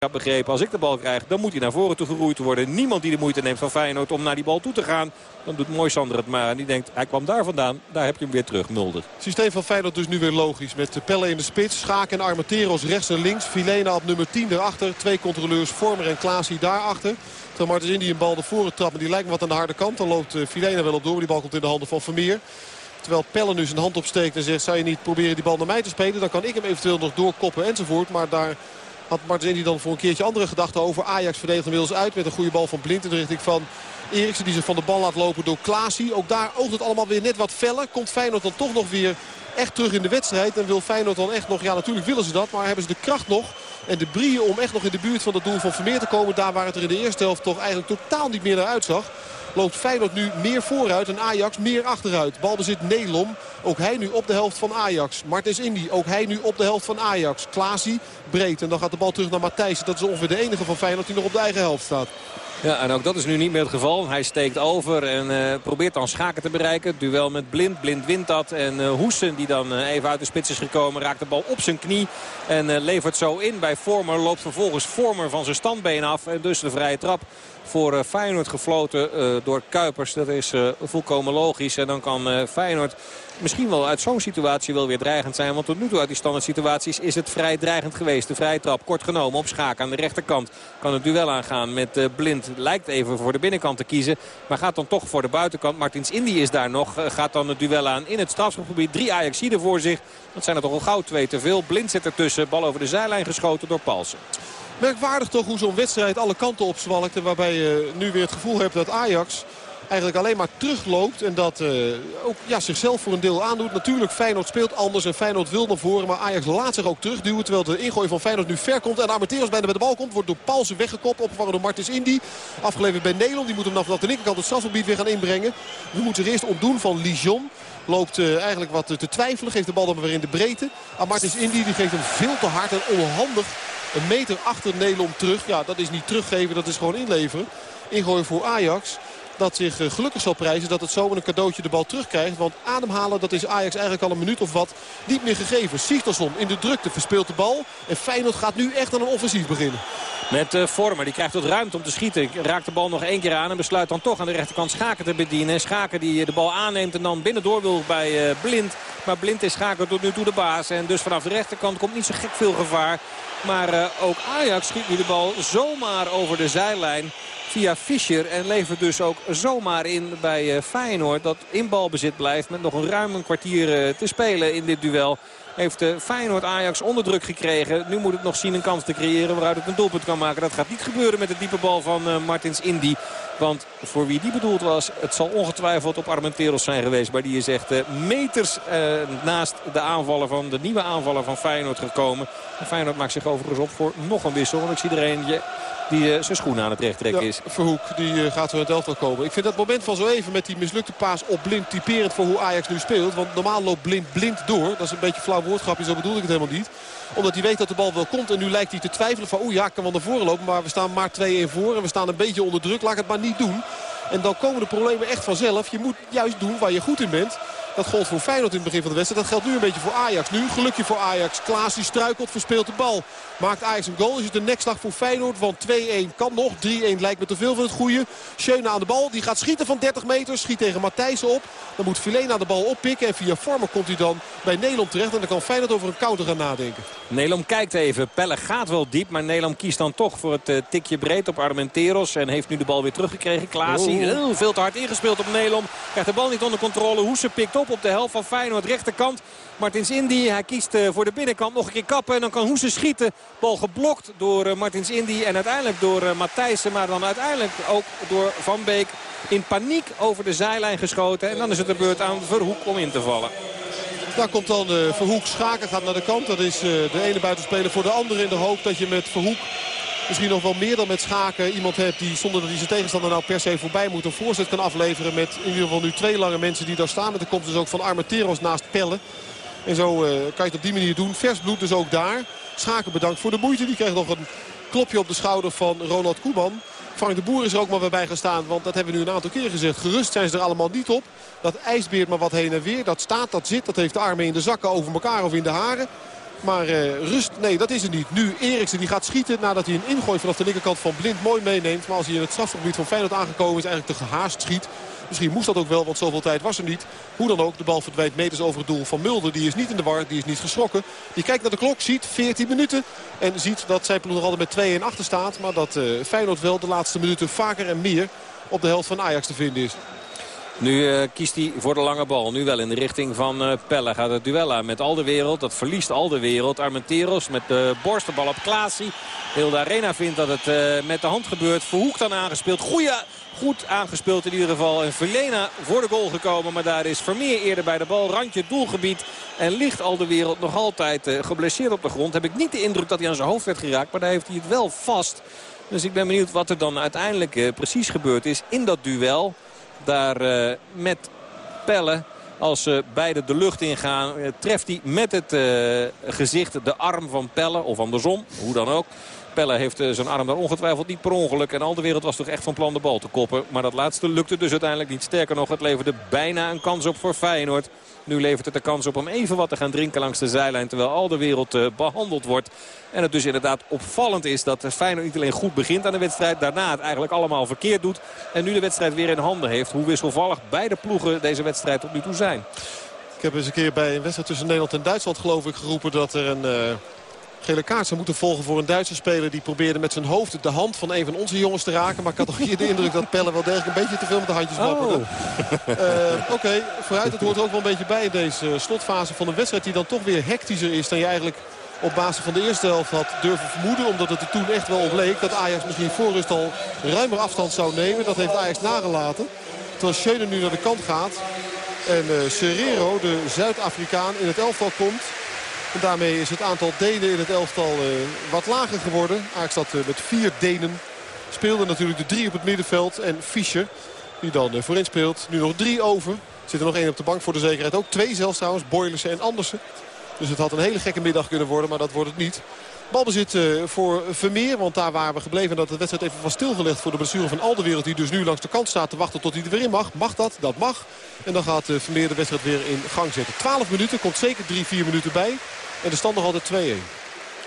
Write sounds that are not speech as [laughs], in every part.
heb begrepen, als ik de bal krijg, dan moet hij naar voren toe geroeid worden. Niemand die de moeite neemt van Feyenoord om naar die bal toe te gaan. Dan doet Moisander het maar. En die denkt, hij kwam daar vandaan, daar heb je hem weer terug, Mulder. Systeem van Feyenoord dus nu weer logisch. Met Pelle in de spits, Schaak en Armenteros rechts en links. Filena op nummer 10 erachter. Twee controleurs, Vormer en Klaasie daarachter. Terwijl Martens Indy een bal naar voren trapt, maar die lijkt wat aan de harde kant. Dan loopt eh, Filena wel op door, die bal komt in de handen van Vermeer. Terwijl Pelle nu zijn hand opsteekt en zegt... zou je niet proberen die bal naar mij te spelen? Dan kan ik hem eventueel nog doorkoppen enzovoort. Maar daar had Indy dan voor een keertje andere gedachten over. Ajax verdedigt inmiddels uit met een goede bal van Blind in de richting van Eriksen. Die zich van de bal laat lopen door Klaasie. Ook daar oogt het allemaal weer net wat feller. Komt Feyenoord dan toch nog weer echt terug in de wedstrijd. En wil Feyenoord dan echt nog, ja natuurlijk willen ze dat. Maar hebben ze de kracht nog en de brieën om echt nog in de buurt van het doel van Vermeer te komen. Daar waar het er in de eerste helft toch eigenlijk totaal niet meer naar uitzag loopt Feyenoord nu meer vooruit en Ajax meer achteruit. Balbezit Nelom, ook hij nu op de helft van Ajax. Martens Indy, ook hij nu op de helft van Ajax. Klaasie, breed en dan gaat de bal terug naar Matthijs. Dat is ongeveer de enige van Feyenoord die nog op de eigen helft staat. Ja, en ook dat is nu niet meer het geval. Hij steekt over en uh, probeert dan Schaken te bereiken. Duel met Blind. Blind wint dat. En uh, die dan uh, even uit de spits is gekomen, raakt de bal op zijn knie. En levert zo in bij Vormer. Loopt vervolgens Vormer van zijn standbeen af. En dus de vrije trap voor Feyenoord gefloten door Kuipers. Dat is volkomen logisch. En dan kan Feyenoord misschien wel uit zo'n situatie wel weer dreigend zijn. Want tot nu toe uit die standaard situaties is het vrij dreigend geweest. De vrije trap kort genomen op Schaak aan de rechterkant. Kan het duel aangaan met Blind. Lijkt even voor de binnenkant te kiezen. Maar gaat dan toch voor de buitenkant. Martins Indy is daar nog. Gaat dan het duel aan in het strafschopgebied. Drie Ajaxiden voor zich. Dat zijn er toch al gauw twee te veel. Blind zit ertussen. Bal over de zijlijn geschoten door Palsen. Merkwaardig toch hoe zo'n wedstrijd alle kanten opzwalkt. En waarbij je nu weer het gevoel hebt dat Ajax eigenlijk alleen maar terugloopt. En dat uh, ook ja, zichzelf voor een deel aandoet. Natuurlijk, Feyenoord speelt anders en Feyenoord wil naar voren. Maar Ajax laat zich ook terugduwen. Terwijl de ingooi van Feyenoord nu ver komt. En Armenteros bijna bij de bal komt. Wordt door Paulsen weggekopt. Opgevangen door Martins Indy. Afgeleverd bij Nederland. Die moet hem vanaf de linkerkant het strafgebied weer gaan inbrengen. We moeten er eerst ontdoen van Lijon. Loopt uh, eigenlijk wat te twijfelen. Geeft de bal dan weer in de breedte. Aan Martins Indy. Die geeft hem veel te hard en onhandig. Een meter achter Nederland terug. Ja, dat is niet teruggeven. Dat is gewoon inleveren. Ingooien voor Ajax dat zich eh, gelukkig zal prijzen dat het zo een cadeautje de bal terugkrijgt. Want ademhalen, dat is Ajax eigenlijk al een minuut of wat niet meer gegeven. Sigtorsson in de drukte verspeelt de bal. En Feyenoord gaat nu echt aan een offensief beginnen. Met uh, Vormer, die krijgt wat ruimte om te schieten. Raakt de bal nog één keer aan en besluit dan toch aan de rechterkant Schaken te bedienen. Schaken die de bal aanneemt en dan binnendoor wil bij Blind. Maar Blind is Schaken tot nu toe de baas. En dus vanaf de rechterkant komt niet zo gek veel gevaar. Maar uh, ook Ajax schiet nu de bal zomaar over de zijlijn via Fischer. En levert dus ook zomaar in bij uh, Feyenoord dat in balbezit blijft. Met nog een ruim een kwartier uh, te spelen in dit duel. Heeft uh, Feyenoord Ajax onder druk gekregen. Nu moet het nog zien een kans te creëren waaruit het een doelpunt kan maken. Dat gaat niet gebeuren met de diepe bal van Martins Indy. Want voor wie die bedoeld was, het zal ongetwijfeld op Armenteros zijn geweest. Maar die is echt meters naast de aanvallen van de nieuwe aanvaller van Feyenoord gekomen. En Feyenoord maakt zich overigens op voor nog een wissel. Want ik zie er een die uh, zijn schoenen aan het recht trekken is. Verhoek, die uh, gaat er het elftal komen. Ik vind dat moment van zo even met die mislukte paas op Blind typerend voor hoe Ajax nu speelt. Want normaal loopt Blind blind door. Dat is een beetje flauw woordgrapje, zo bedoel ik het helemaal niet. Omdat hij weet dat de bal wel komt. En nu lijkt hij te twijfelen van oeh ja, ik kan wel naar voren lopen. Maar we staan maar 2-1 voor en we staan een beetje onder druk. Laat ik het maar niet doen. En dan komen de problemen echt vanzelf. Je moet juist doen waar je goed in bent. Dat gold voor Feyenoord in het begin van de wedstrijd. Dat geldt nu een beetje voor Ajax. Nu gelukje voor Ajax. Klaas die struikelt, verspeelt de bal. Maakt Ajax een goal. Is het een nekslag voor Feyenoord. Want 2-1 kan nog. 3-1 lijkt me te veel van het goede. Schöne aan de bal. Die gaat schieten van 30 meter. Schiet tegen Matthijssen op. Dan moet Filena de bal oppikken. En via Vormer komt hij dan bij Nederland terecht. En dan kan Feyenoord over een counter gaan nadenken. Nederland kijkt even. Pelle gaat wel diep. Maar Nederland kiest dan toch voor het uh, tikje breed op Armenteros. En heeft nu de bal weer teruggekregen. Klaas heel veel te hard ingespeeld op Nederland. Krijgt de bal niet onder controle. Hoese pikt op op de helft van Feyenoord. Rechterkant. Martins Indy. Hij kiest uh, voor de binnenkant nog een keer kappen. En dan kan Hoese schieten. Bal geblokt door uh, Martins Indy. En uiteindelijk door uh, Matthijssen. Maar dan uiteindelijk ook door Van Beek. In paniek over de zijlijn geschoten. En dan is het de beurt aan Verhoek om in te vallen. Daar komt dan Verhoek. Schaken gaat naar de kant. Dat is de ene buitenspeler voor de andere in de hoop dat je met Verhoek misschien nog wel meer dan met schaken iemand hebt die zonder dat hij zijn tegenstander nou per se voorbij moet een voorzet kan afleveren. Met in ieder geval nu twee lange mensen die daar staan. Met de komst dus ook van Armenteros naast Pellen. En zo uh, kan je het op die manier doen. Vers bloed dus ook daar. Schaken bedankt voor de moeite. Die kreeg nog een klopje op de schouder van Ronald Koeman. Frank de Boer is er ook maar weer bij gaan staan. Want dat hebben we nu een aantal keer gezegd. Gerust zijn ze er allemaal niet op. Dat ijsbeert maar wat heen en weer. Dat staat, dat zit. Dat heeft de armen in de zakken over elkaar of in de haren. Maar uh, rust, nee dat is het niet. Nu Eriksen die gaat schieten nadat hij een ingooi vanaf de linkerkant van Blind mooi meeneemt. Maar als hij in het strafgebied van Feyenoord aangekomen is eigenlijk te gehaast schiet. Misschien moest dat ook wel, want zoveel tijd was er niet. Hoe dan ook, de bal verdwijnt meters over het doel van Mulder. Die is niet in de war, die is niet geschrokken. Die kijkt naar de klok, ziet 14 minuten. En ziet dat zijn nog altijd met 2 en achter staat. Maar dat uh, Feyenoord wel de laatste minuten vaker en meer op de helft van Ajax te vinden is. Nu uh, kiest hij voor de lange bal. Nu wel in de richting van uh, Pelle. Gaat het duel aan met al de wereld. Dat verliest al de wereld. Armenteros met de borstenbal op Klaasie. Heel de arena vindt dat het uh, met de hand gebeurt. Verhoek dan aangespeeld. Goeie, goed aangespeeld in ieder geval. En Verlena voor de goal gekomen. Maar daar is Vermeer eerder bij de bal. Randje doelgebied. En ligt al de wereld nog altijd geblesseerd op de grond. Heb ik niet de indruk dat hij aan zijn hoofd werd geraakt. Maar daar heeft hij het wel vast. Dus ik ben benieuwd wat er dan uiteindelijk precies gebeurd is in dat duel daar uh, met Pelle. Als ze beide de lucht ingaan, uh, treft hij met het uh, gezicht de arm van Pelle. Of andersom, hoe dan ook. Pelle heeft zijn arm daar ongetwijfeld niet per ongeluk. En al de wereld was toch echt van plan de bal te koppen. Maar dat laatste lukte dus uiteindelijk niet. Sterker nog, het leverde bijna een kans op voor Feyenoord. Nu levert het de kans op om even wat te gaan drinken langs de zijlijn. Terwijl al de wereld uh, behandeld wordt. En het dus inderdaad opvallend is dat Feyenoord niet alleen goed begint aan de wedstrijd. Daarna het eigenlijk allemaal verkeerd doet. En nu de wedstrijd weer in handen heeft. Hoe wisselvallig beide ploegen deze wedstrijd tot nu toe zijn. Ik heb eens een keer bij een wedstrijd tussen Nederland en Duitsland geloof ik geroepen dat er een... Uh gele kaart zou moeten volgen voor een Duitse speler. Die probeerde met zijn hoofd de hand van een van onze jongens te raken. Maar ik had toch hier de indruk dat Pelle wel degelijk een beetje te veel met de handjes wapperde. Oh. Uh, Oké, vooruit. Het hoort er ook wel een beetje bij in deze slotfase van een wedstrijd. Die dan toch weer hectischer is dan je eigenlijk op basis van de eerste helft had durven vermoeden. Omdat het er toen echt wel op leek dat Ajax misschien voor rust al ruimer afstand zou nemen. Dat heeft Ajax nagelaten. Terwijl Schöne nu naar de kant gaat. En uh, Serrero, de Zuid-Afrikaan, in het elftal komt. Daarmee is het aantal Denen in het elftal uh, wat lager geworden. Ajax zat uh, met vier Denen. Speelde natuurlijk de drie op het middenveld. En Fischer, die dan uh, voorin speelt. Nu nog drie over. Zit er nog één op de bank voor de zekerheid. Ook twee zelfs trouwens. Boylissen en Andersen. Dus het had een hele gekke middag kunnen worden. Maar dat wordt het niet. Balbezit uh, voor Vermeer, want daar waren we gebleven. Dat de wedstrijd even was stilgelegd voor de blessure van Alderwereld. Die dus nu langs de kant staat te wachten tot hij er weer in mag. Mag dat? Dat mag. En dan gaat uh, Vermeer de wedstrijd weer in gang zetten. 12 minuten, komt zeker 3-4 minuten bij. En de stand nog altijd 2-1.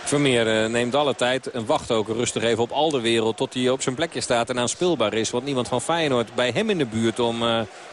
Vermeer uh, neemt alle tijd en wacht ook rustig even op al de wereld tot hij op zijn plekje staat en aanspeelbaar is. Want niemand van Feyenoord bij hem in de buurt om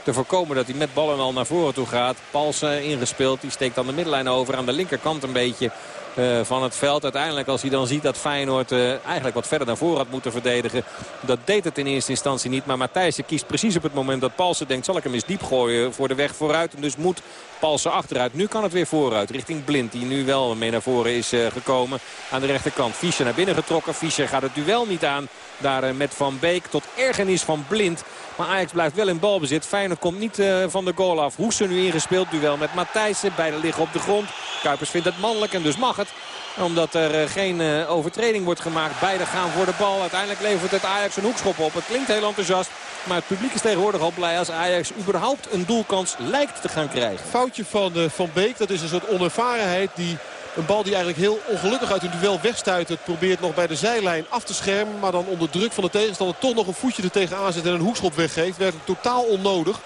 te voorkomen dat hij met ballen al naar voren toe gaat. Pals ingespeeld, die steekt dan de middenlijn over aan de linkerkant een beetje. Uh, van het veld. Uiteindelijk als hij dan ziet dat Feyenoord uh, eigenlijk wat verder naar voren had moeten verdedigen. Dat deed het in eerste instantie niet. Maar Matthijssen kiest precies op het moment dat Palsen denkt... zal ik hem eens diep gooien voor de weg vooruit. En dus moet Palsen achteruit. Nu kan het weer vooruit richting Blind. Die nu wel mee naar voren is uh, gekomen aan de rechterkant. Fischer naar binnen getrokken. Fischer gaat het duel niet aan. Daar met Van Beek tot ergernis van Blind. Maar Ajax blijft wel in balbezit. Feyenoord komt niet uh, van de goal af. Hoesen nu ingespeeld. Duel met Matthijssen. Beiden liggen op de grond. Kuipers vindt het mannelijk en dus mag het omdat er uh, geen uh, overtreding wordt gemaakt. Beiden gaan voor de bal. Uiteindelijk levert het Ajax een hoekschop op. Het klinkt heel enthousiast. Maar het publiek is tegenwoordig al blij als Ajax überhaupt een doelkans lijkt te gaan krijgen. Foutje van Van Beek. Dat is een soort onervarenheid die een bal die eigenlijk heel ongelukkig uit een duel wegstuit. Het probeert nog bij de zijlijn af te schermen. Maar dan onder druk van de tegenstander toch nog een voetje er tegenaan zet en een hoekschop weggeeft. Werkelijk totaal onnodig.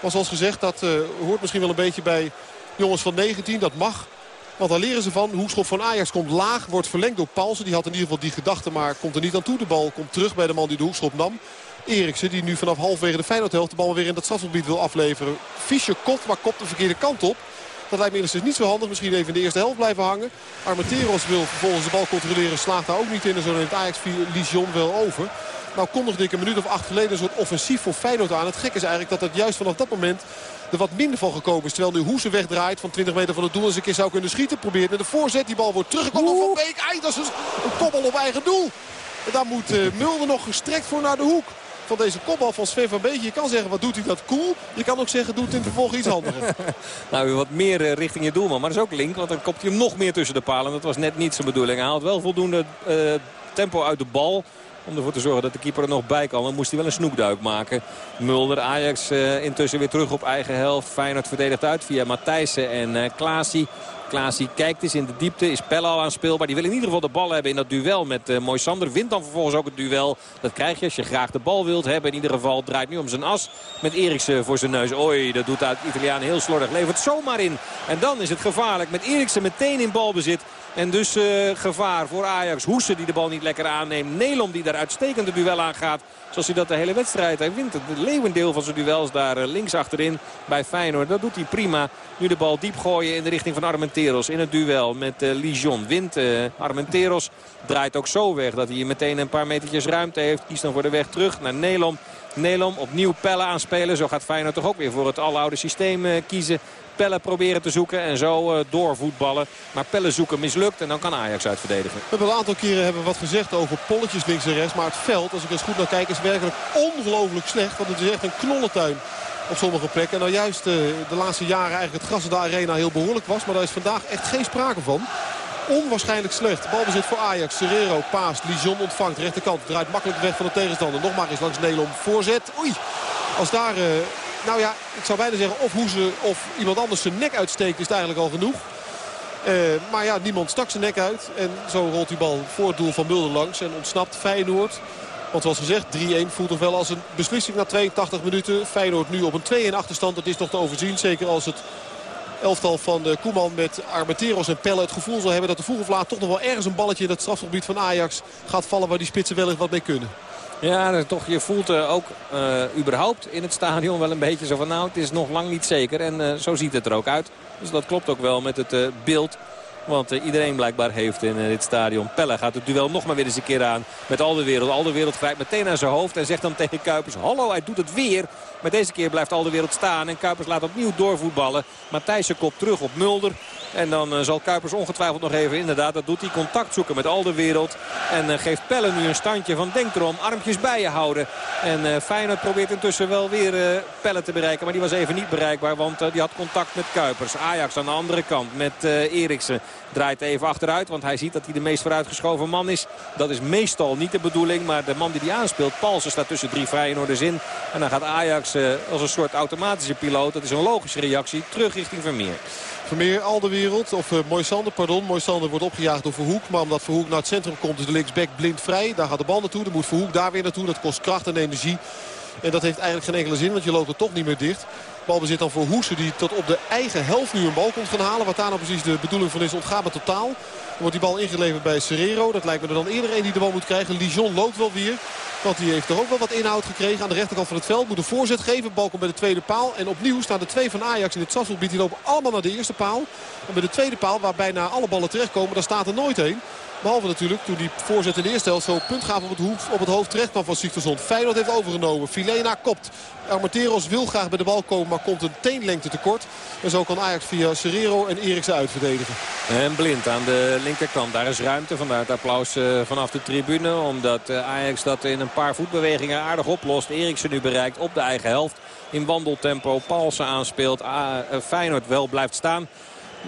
Maar zoals gezegd, dat hoort misschien wel een beetje bij jongens van 19. Dat mag. Want daar leren ze van. Hoekschop van Ajax komt laag. Wordt verlengd door Paulsen. Die had in ieder geval die gedachte. Maar komt er niet aan toe. De bal komt terug bij de man die de hoekschop nam. Eriksen die nu vanaf halverwege de Feyenoord de bal weer in dat strafgebied wil afleveren. Fischer kopt, maar kopt de verkeerde kant op. Dat lijkt me dus niet zo handig. Misschien even in de eerste helft blijven hangen. Armenteros wil vervolgens de bal controleren. Slaagt daar ook niet in. En zo neemt Ajax via Lijon wel over. Nou kondigde ik een minuut of acht geleden een soort offensief voor Feyenoord aan. Het gek is eigenlijk dat het juist vanaf dat moment er wat minder van gekomen is. Terwijl nu Hoese wegdraait van 20 meter van het doel. Eens een keer zou kunnen schieten. Probeert met de voorzet. Die bal wordt teruggekomen van Beek. Dat is een, kopbal op eigen doel. En daar moet uh, Mulder nog gestrekt voor naar de hoek van deze kopbal van Sven van Beek. Je kan zeggen, wat doet hij dat cool. Je kan ook zeggen, doet in het vervolg iets handiger. [laughs] nou, wat meer richting je doelman. Maar dat is ook link, want dan kopt hij hem nog meer tussen de palen. Dat was net niet zijn bedoeling. Hij haalt wel voldoende uh, tempo uit de bal. Om ervoor te zorgen dat de keeper er nog bij kan. Dan moest hij wel een snoekduik maken. Mulder, Ajax uh, intussen weer terug op eigen helft. Feyenoord verdedigt uit via Matthijssen en uh, Klaasie. Kijkt eens in de diepte. Is Pelle al aanspeelbaar. Die wil in ieder geval de bal hebben in dat duel met uh, Moisander. Wint dan vervolgens ook het duel. Dat krijg je als je graag de bal wilt hebben. In ieder geval draait nu om zijn as. Met Eriksen voor zijn neus. Oei, dat doet de Italiaan heel slordig. Levert zomaar in. En dan is het gevaarlijk. Met Eriksen meteen in balbezit. En dus uh, gevaar voor Ajax. Hoesen die de bal niet lekker aanneemt. Nelom die daar uitstekende duel aangaat. Zoals hij dat de hele wedstrijd. Hij wint het leeuwendeel van zijn duels daar uh, links achterin bij Feyenoord. Dat doet hij prima. Nu de bal diep gooien in de richting van Armenteros. In het duel met uh, Lijon. Wint Armenteros. Draait ook zo weg dat hij meteen een paar metertjes ruimte heeft. Kiest dan voor de weg terug naar Nelom. Nelom opnieuw pellen aanspelen. Zo gaat Feyenoord toch ook weer voor het aloude systeem kiezen. Pelle proberen te zoeken en zo uh, doorvoetballen. Maar Pelle zoeken mislukt en dan kan Ajax uitverdedigen. We hebben een aantal keren hebben wat gezegd over polletjes links en rechts. Maar het veld, als ik eens goed naar kijk, is werkelijk ongelooflijk slecht. Want het is echt een knollentuin op sommige plekken. Nou juist uh, de laatste jaren eigenlijk het gras in de arena heel behoorlijk was. Maar daar is vandaag echt geen sprake van. Onwaarschijnlijk slecht. Balbezit voor Ajax. Serrero paast. Lijon ontvangt. Rechterkant. Draait makkelijk weg van de tegenstander. Nog maar eens langs Nelom. Voorzet. Oei. Als daar uh, nou ja, ik zou bijna zeggen of Hoeze of iemand anders zijn nek uitsteekt is eigenlijk al genoeg. Uh, maar ja, niemand stak zijn nek uit. En zo rolt die bal voor het doel van Mulder langs. En ontsnapt Feyenoord. Want zoals gezegd, 3-1 voelt toch wel als een beslissing na 82 minuten. Feyenoord nu op een 2-1 achterstand. Dat is nog te overzien. Zeker als het elftal van Koeman met Armenteros en Pelle het gevoel zal hebben... dat de vroeg of laat toch nog wel ergens een balletje in het strafgebied van Ajax gaat vallen... waar die spitsen wel eens wat mee kunnen. Ja, toch, je voelt uh, ook uh, überhaupt in het stadion wel een beetje zo van... nou, het is nog lang niet zeker. En uh, zo ziet het er ook uit. Dus dat klopt ook wel met het beeld want iedereen blijkbaar heeft in dit stadion. Pelle gaat het duel nog maar weer eens een keer aan met al de wereld. Al de wereld grijpt meteen naar zijn hoofd en zegt dan tegen Kuipers... Hallo, hij doet het weer. Maar deze keer blijft al de wereld staan en Kuipers laat opnieuw doorvoetballen. Matthijssen kop terug op Mulder. En dan uh, zal Kuipers ongetwijfeld nog even, inderdaad, dat doet hij, contact zoeken met al de wereld. En uh, geeft Pelle nu een standje van denk erom, armpjes bij je houden. En uh, Feyenoord probeert intussen wel weer Pelle te bereiken. Maar die was even niet bereikbaar, want die had contact met Kuipers. Ajax aan de andere kant met Eriksen. Draait even achteruit, want hij ziet dat hij de meest vooruitgeschoven man is. Dat is meestal niet de bedoeling, maar de man die die aanspeelt, Paulsen, staat tussen drie Feyenoorders in. En dan gaat Ajax als een soort automatische piloot, dat is een logische reactie, terug richting Vermeer. Vermeer al de wereld. Of uh, Moisander, pardon. Moisander wordt opgejaagd door Verhoek. Maar omdat Verhoek naar het centrum komt is de linksback blind vrij. Daar gaat de bal naartoe. Dan moet Verhoek daar weer naartoe. Dat kost kracht en energie. En dat heeft eigenlijk geen enkele zin. Want je loopt er toch niet meer dicht. Balbezit dan voor Hoesen die tot op de eigen helft nu een bal komt gaan halen. Wat daar nou precies de bedoeling van is ontgaat totaal. Dan wordt die bal ingeleverd bij Serrero. Dat lijkt me er dan eerder een die de bal moet krijgen. Lijon loopt wel weer. Want die heeft er ook wel wat inhoud gekregen. Aan de rechterkant van het veld moet een voorzet geven. Bal komt bij de tweede paal. En opnieuw staan de twee van Ajax in het strafgebied. Die lopen allemaal naar de eerste paal. En bij de tweede paal, waar bijna alle ballen terechtkomen, daar staat er nooit heen. Behalve natuurlijk toen die voorzet in de eerste helft zo punt gaf op het, hoef, op het hoofd terecht kwam van Sigtersson. Feyenoord heeft overgenomen. Filena kopt. Armateros wil graag bij de bal komen, maar komt een teenlengte tekort. En zo kan Ajax via Serrero en Eriksen uitverdedigen. En Blind aan de linkerkant. Daar is ruimte. Vandaar het applaus eh, vanaf de tribune. Omdat eh, Ajax dat in een paar voetbewegingen aardig oplost. Eriksen nu bereikt op de eigen helft. In wandeltempo. Paulsen aanspeelt. Eh, Feyenoord wel blijft staan.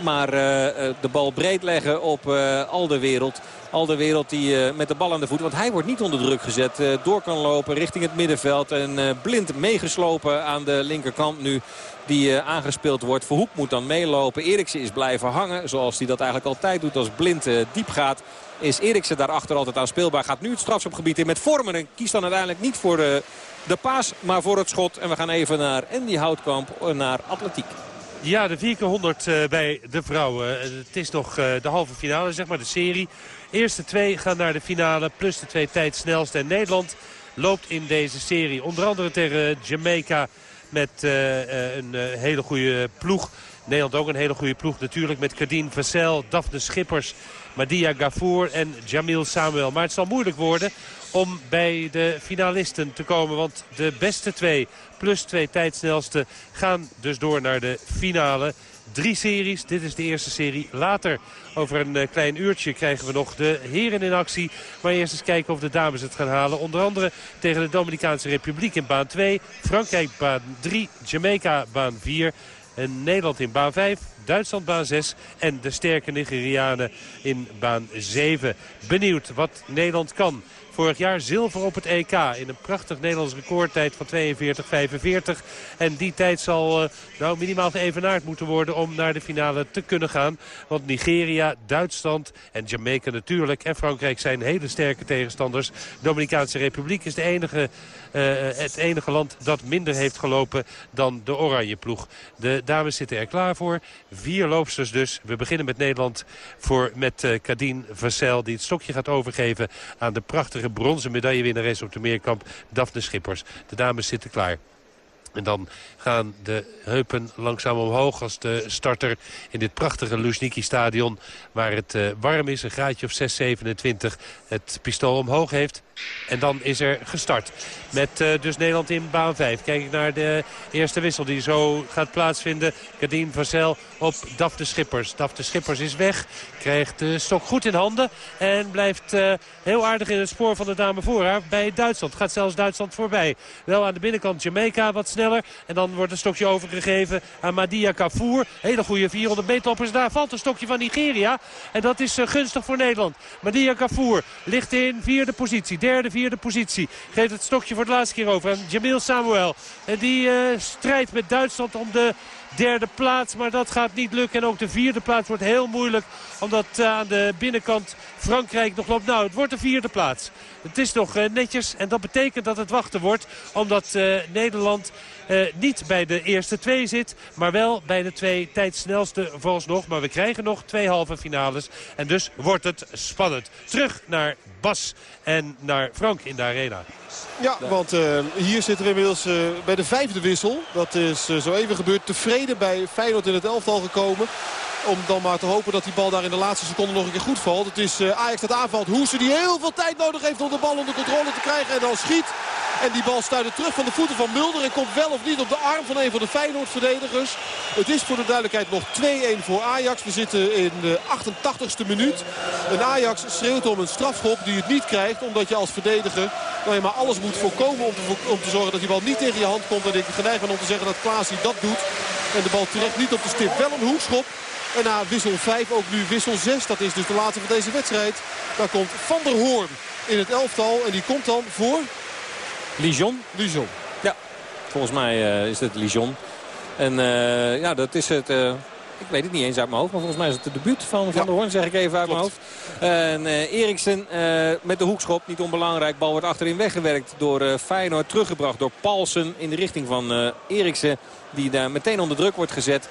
Maar de bal breed leggen op al de wereld. Al de wereld die met de bal aan de voet. Want hij wordt niet onder druk gezet. door kan lopen richting het middenveld. En blind meegeslopen aan de linkerkant nu die aangespeeld wordt. Verhoek moet dan meelopen. Eriksen is blijven hangen. Zoals hij dat eigenlijk altijd doet als Blind diep gaat. Is Eriksen daarachter altijd aan speelbaar. Gaat nu het strafschopgebied in met vormen. En kiest dan uiteindelijk niet voor de, de paas, maar voor het schot. En we gaan even naar Andy Houtkamp, naar Atletiek. Ja, de 4 keer 100 uh, bij de vrouwen. Uh, het is nog uh, de halve finale, zeg maar, de serie. Eerste twee gaan naar de finale, plus de twee tijdsnelste. En Nederland loopt in deze serie. Onder andere tegen Jamaica met een hele goede ploeg. Nederland ook een hele goede ploeg natuurlijk met Cardine Vassel, Daphne Schippers, Madia Gafour en Jamil Samuel. Maar het zal moeilijk worden om bij de finalisten te komen. Want de beste twee plus twee tijdsnelste gaan dus door naar de finale. Drie series, dit is de eerste serie. Later, over een eh, klein uurtje, krijgen we nog de heren in actie. Maar eerst eens kijken of de dames het gaan halen. Onder andere tegen de Dominicaanse Republiek in baan 2. Frankrijk baan 3, Jamaica baan 4. En Nederland in baan 5, Duitsland baan 6 en de sterke Nigerianen in baan 7. Benieuwd wat Nederland kan. Vorig jaar zilver op het EK in een prachtig Nederlands recordtijd van 42-45. En die tijd zal uh, nou minimaal geëvenaard moeten worden om naar de finale te kunnen gaan. Want Nigeria, Duitsland en Jamaica natuurlijk en Frankrijk zijn hele sterke tegenstanders. De Dominicaanse Republiek is de enige, het enige land dat minder heeft gelopen dan de oranje ploeg. De dames zitten er klaar voor. Vier loopsters dus. We beginnen met Nederland voor, met uh, Kadien Vassel die het stokje gaat overgeven aan de prachtige bronzen medaillewinnares op de meerkamp Daphne Schippers. De dames zitten klaar. En dan gaan de heupen langzaam omhoog als de starter in dit prachtige Luzhniki-stadion... waar het warm is, een graadje of 6, 27, het pistool omhoog heeft. En dan is er gestart. Met uh, dus Nederland in baan 5. Kijk ik naar de eerste wissel die zo gaat plaatsvinden. Kadien Vazel op Daphne Schippers. Daphne Schippers is weg. Krijgt de stok goed in handen. En blijft uh, heel aardig in het spoor van de dame voor haar. Bij Duitsland. Gaat zelfs Duitsland voorbij. Wel aan de binnenkant Jamaica wat sneller. En dan wordt een stokje overgegeven aan Madia Kafour. Hele goede 400 meterloppers. Daar valt een stokje van Nigeria. En dat is uh, gunstig voor Nederland. Madia Kafour ligt in vierde positie derde, vierde positie. Geeft het stokje voor de laatste keer over aan Jamil Samuel. En die uh, strijdt met Duitsland om de derde plaats. Maar dat gaat niet lukken. En ook de vierde plaats wordt heel moeilijk. Omdat uh, aan de binnenkant Frankrijk nog loopt. Nou, het wordt de vierde plaats. Het is nog uh, netjes. En dat betekent dat het wachten wordt. Omdat Nederland... Uh, niet bij de eerste twee zit. Maar wel bij de twee tijdsnelste vooralsnog. Maar we krijgen nog twee halve finales. En dus wordt het spannend. Terug naar Bas en naar Frank in de arena. Ja, want uh, hier zitten we inmiddels bij de vijfde wissel. Dat is zo even gebeurd. Tevreden bij Feyenoord in het elftal gekomen. Om dan maar te hopen dat die bal daar in de laatste seconde nog een keer goed valt. Het is Ajax dat aanvalt. Hoese die heel veel tijd nodig heeft om de bal onder controle te krijgen. En dan schiet. En die bal stuit terug van de voeten van Mulder. En komt wel of niet op de arm van een van de Feyenoord-verdedigers. Het is voor de duidelijkheid nog 2-1 voor Ajax. We zitten in de 88ste minuut. En Ajax schreeuwt om een strafschop die het niet krijgt. Omdat je als verdediger nou ja, maar alles moet voorkomen om te, om te zorgen dat die bal niet tegen je hand komt. En ik geneigd ben om te zeggen dat Klaasie dat doet. En de bal terecht niet op de stip. Wel een hoekschop. En na wissel 5 ook nu wissel 6. Dat is dus de laatste van deze wedstrijd. Daar komt Van der Hoorn in het elftal. En die komt dan voor... Lijon. Lijon. Ja, volgens mij uh, is het Lijon. En uh, ja, dat is het... Uh, ik weet het niet eens uit mijn hoofd. Maar volgens mij is het de debuut van Van ja. der Hoorn, zeg ik even uit Klopt. mijn hoofd. En uh, Eriksen uh, met de hoekschop, niet onbelangrijk. Bal wordt achterin weggewerkt door uh, Feyenoord. Teruggebracht door Paulsen in de richting van Eriksen. Die daar meteen onder druk wordt gezet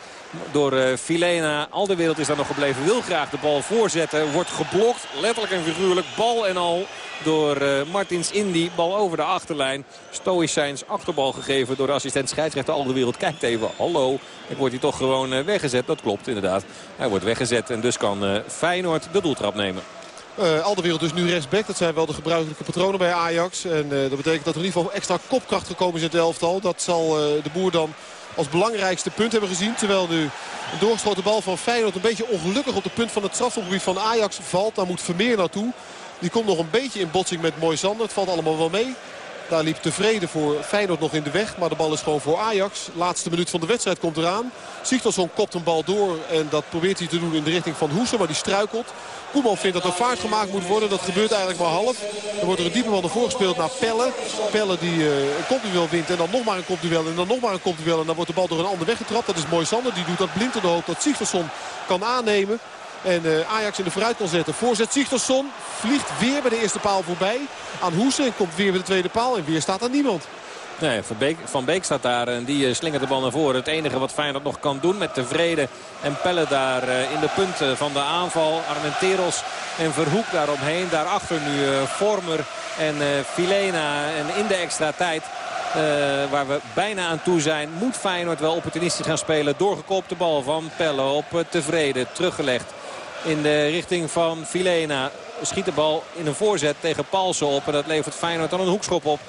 door uh, Filena. Al de wereld is daar nog gebleven. Wil graag de bal voorzetten. Wordt geblokt. Letterlijk en figuurlijk. Bal en al door uh, Martins Indy. Bal over de achterlijn. Stoïcijns achterbal gegeven door de assistent scheidsrechter. Al de wereld kijkt even. Hallo. Ik word hij toch gewoon uh, weggezet. Dat klopt inderdaad. Hij wordt weggezet. En dus kan Feyenoord de doeltrap nemen. Uh, al de wereld dus nu rechtsback. Dat zijn wel de gebruikelijke patronen bij Ajax. En dat betekent dat er in ieder geval extra kopkracht gekomen is in het elftal. Dat zal de boer dan als belangrijkste punt hebben gezien. Terwijl nu een doorgeschoten bal van Feyenoord een beetje ongelukkig op de punt van het strafschopgebied van Ajax valt. Daar moet Vermeer naartoe. Die komt nog een beetje in botsing met Moisander. Het valt allemaal wel mee. Daar liep tevreden voor Feyenoord nog in de weg. Maar de bal is gewoon voor Ajax. Laatste minuut van de wedstrijd komt eraan. Sigtorsson kopt een bal door. En dat probeert hij te doen in de richting van Hoesen. Maar die struikelt. Koeman vindt dat er vaart gemaakt moet worden. Dat gebeurt eigenlijk maar half. Dan wordt er een diepe bal ervoor gespeeld naar Pelle. Pelle die uh, een kopduel wint. En dan nog maar een kopduel. En dan nog maar een kopduel. En dan wordt de bal door een ander weggetrapt. Dat is mooi Sander. Die doet dat blind in de hoop dat Sigtorsson kan aannemen. En uh, Ajax in de vooruit kan zetten. Voorzet Sigtorsson vliegt weer bij de eerste paal voorbij. Aan Hoesen en komt weer bij de tweede paal. En weer staat er niemand. Nee, Van Beek, Van Beek staat daar en die uh, slingert de bal naar voren. Het enige wat Feyenoord nog kan doen met Tevreden en Pelle daar uh, in de punten van de aanval. Armenteros en Verhoek daaromheen. Daarachter nu Vormer en Filena. En in de extra tijd waar we bijna aan toe zijn moet Feyenoord wel opportunistisch gaan spelen. Doorgekopte bal van Pelle op Tevreden. Teruggelegd in de richting van Filena. Schiet de bal in een voorzet tegen Paulsen op. En dat levert Feyenoord dan een hoekschop op.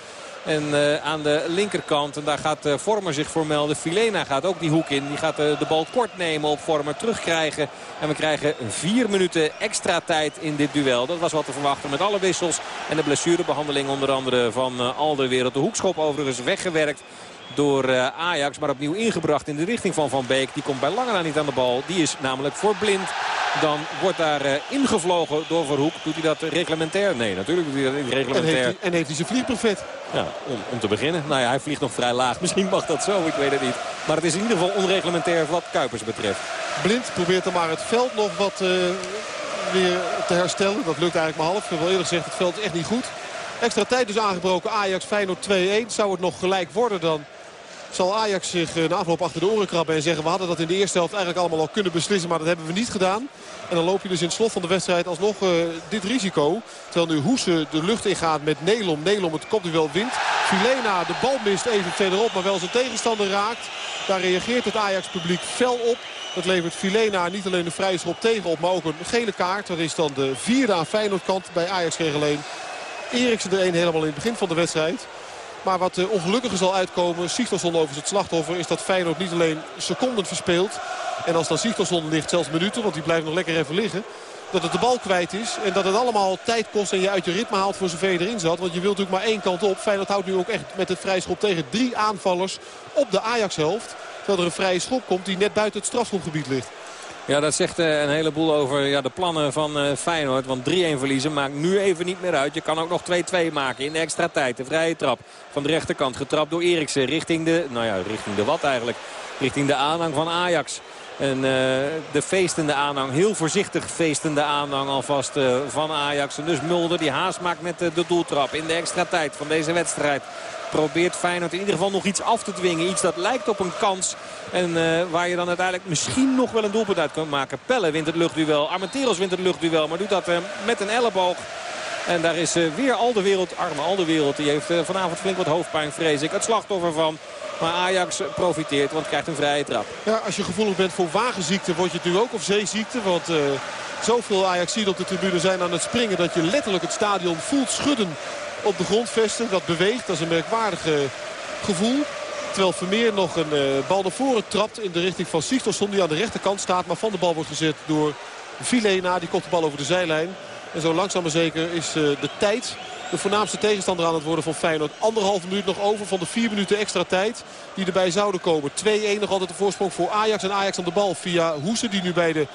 En uh, aan de linkerkant, en daar gaat uh, Vormer zich voor melden. Filena gaat ook die hoek in. Die gaat uh, de bal kort nemen op Vormer, terugkrijgen. En we krijgen vier minuten extra tijd in dit duel. Dat was wat te verwachten met alle wissels. En de blessurebehandeling onder andere van Alderwereld. De hoekschop overigens weggewerkt door Ajax. Maar opnieuw ingebracht in de richting van Van Beek. Die komt bij lange niet aan de bal. Die is namelijk voor blind. Dan wordt daar uh, ingevlogen door Verhoek. Doet hij dat reglementair? Nee, natuurlijk doet hij dat niet reglementair. En heeft hij, en heeft hij zijn vliegbuffet? Ja, om, om, te beginnen. Nou ja, hij vliegt nog vrij laag. [laughs] Misschien mag dat zo, ik weet het niet. Maar het is in ieder geval onreglementair wat Kuipers betreft. Blind probeert er maar het veld nog wat uh, weer te herstellen. Dat lukt eigenlijk maar half. Ik heb wel eerder gezegd, het veld is echt niet goed. Extra tijd dus aangebroken. Ajax Feyenoord 2-1. Zou het nog gelijk worden dan zal Ajax zich eh, na afloop achter de oren krabben en zeggen... we hadden dat in de eerste helft eigenlijk allemaal al kunnen beslissen... maar dat hebben we niet gedaan. En dan loop je dus in het slot van de wedstrijd alsnog uh, dit risico. Terwijl nu Hoese de lucht ingaat met Nelom. Nelom het komt wel wint. Filena de bal mist even verderop, maar wel zijn tegenstander raakt. Daar reageert het Ajax-publiek fel op. Dat levert Filena niet alleen een vrije schop tegen op, maar ook een gele kaart. Dat is dan de vierde aan Feyenoordkant bij Ajax kreeg alleen Eriksen er een helemaal in het begin van de wedstrijd. Maar wat uh, ongelukkiger zal uitkomen, Sigtorsson overigens het slachtoffer... is dat Feyenoord niet alleen seconden verspeelt. En als dan Sigtorsson ligt, zelfs minuten, want die blijft nog lekker even liggen dat het de bal kwijt is. En dat het allemaal tijd kost en je uit je ritme haalt voor zover je erin zat. Want je wilt natuurlijk maar één kant op. Feyenoord houdt nu ook echt met het vrijschop tegen drie aanvallers op de Ajax-helft. Terwijl er een vrije schop komt die net buiten het strafschopgebied ligt. Ja, dat zegt uh, een heleboel over ja, de plannen van uh, Feyenoord. Want 3-1 verliezen maakt nu even niet meer uit. Je kan ook nog 2-2 maken in de extra tijd. De vrije trap van de rechterkant. Getrapt door Eriksen richting de, nou ja, richting de wat eigenlijk. Richting de aanhang van Ajax. En uh, de feestende aanhang, heel voorzichtig feestende aanhang alvast uh, van Ajax. En dus Mulder die haast maakt met uh, de doeltrap in de extra tijd van deze wedstrijd probeert Feyenoord in ieder geval nog iets af te dwingen. Iets dat lijkt op een kans. En waar je dan uiteindelijk misschien nog wel een doelpunt uit kunt maken. Pelle wint het luchtduel. Armenteros wint het luchtduel. Maar doet dat met een elleboog. En daar is weer al de wereld, arme al de wereld. Die heeft vanavond flink wat hoofdpijn, vrees ik. Het slachtoffer van. Maar Ajax profiteert, want krijgt een vrije trap. Ja, als je gevoelig bent voor wagenziekte, word je natuurlijk ook of zeeziekte. Want zoveel Ajax op de tribune zijn aan het springen... dat je letterlijk het stadion voelt schudden op de grondvesten. Dat beweegt, dat is een merkwaardig gevoel. Terwijl Vermeer nog een uh, bal naar voren trapt in de richting van Sigtorsson. Die aan de rechterkant staat, maar van de bal wordt gezet door Vilena. Die komt de bal over de zijlijn. En zo langzaam maar zeker is uh, de tijd de voornaamste tegenstander aan het worden van Feyenoord. Anderhalve minuut nog over van de vier minuten extra tijd die erbij zouden komen. 2-1 nog altijd de voorsprong voor Ajax. En Ajax aan de bal via Hoese die nu bij de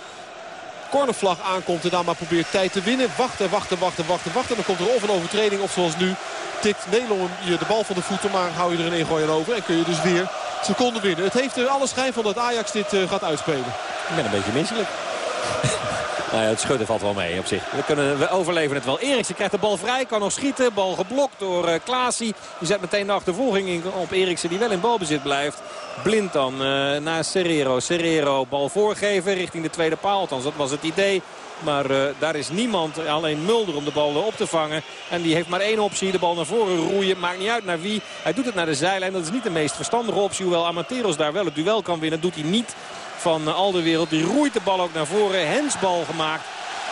cornervlag aankomt en dan maar probeert tijd te winnen. Wachten, wachten, wachten, wachten, wachten. Dan komt er of een overtreding of zoals nu tikt Nederland je de bal van de voeten. Maar hou je er een ingooi over en kun je dus weer seconden winnen. Het heeft er alle schijn van dat Ajax dit uh, gaat uitspelen. Ik ben een beetje misselijk. Nou ja, het schudden valt wel mee op zich. We, kunnen, we overleven het wel. Eriksen krijgt de bal vrij, kan nog schieten. Bal geblokt door uh. Die zet meteen de achtervolging in op Eriksen die wel in balbezit blijft. Blind dan uh, naar Serrero. Serrero bal voorgeven richting de tweede paal. Althans, dat was het idee. Maar uh, daar is niemand, alleen Mulder om de bal op te vangen. En die heeft maar één optie, de bal naar voren roeien. Maakt niet uit naar wie. Hij doet het naar de zijlijn. Dat is niet de meest verstandige optie. Hoewel Amateros daar wel het duel kan winnen, doet hij niet van Alderwereld. Die roeit de bal ook naar voren. Hensbal gemaakt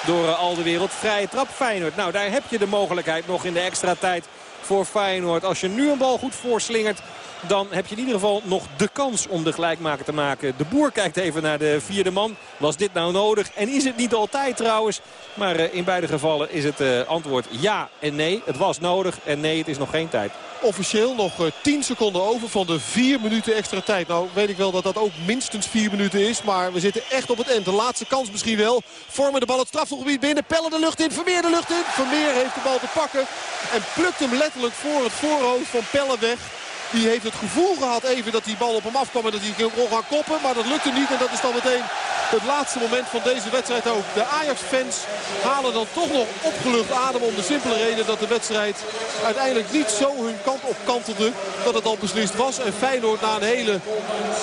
door Alderwereld. Vrije trap Feyenoord. Nou, daar heb je de mogelijkheid nog in de extra tijd voor Feyenoord. Als je nu een bal goed voorslingert dan heb je in ieder geval nog de kans om de gelijkmaker te maken. De boer kijkt even naar de vierde man. Was dit nou nodig? En is het niet altijd trouwens? Maar eh, in beide gevallen is het uh, antwoord ja en nee. Het was nodig en nee, het is nog geen tijd. Officieel nog 10 uh, seconden over van de 4 minuten extra tijd. Nou weet ik wel dat dat ook minstens 4 minuten is. Maar we zitten echt op het eind. De laatste kans misschien wel. Vormen de bal het strafgebied binnen. Pellen de lucht in. Vermeer de lucht in. Vermeer heeft de bal te pakken. En plukt hem letterlijk voor het voorhoofd van Pellen weg. Die heeft het gevoel gehad even dat die bal op hem afkwam en dat hij kon gaan koppen. Maar dat lukte niet en dat is dan meteen het laatste moment van deze wedstrijd ook. De Ajax-fans halen dan toch nog opgelucht adem om de simpele reden dat de wedstrijd uiteindelijk niet zo hun kant op kantelde. Dat het al beslist was. En Feyenoord na een hele,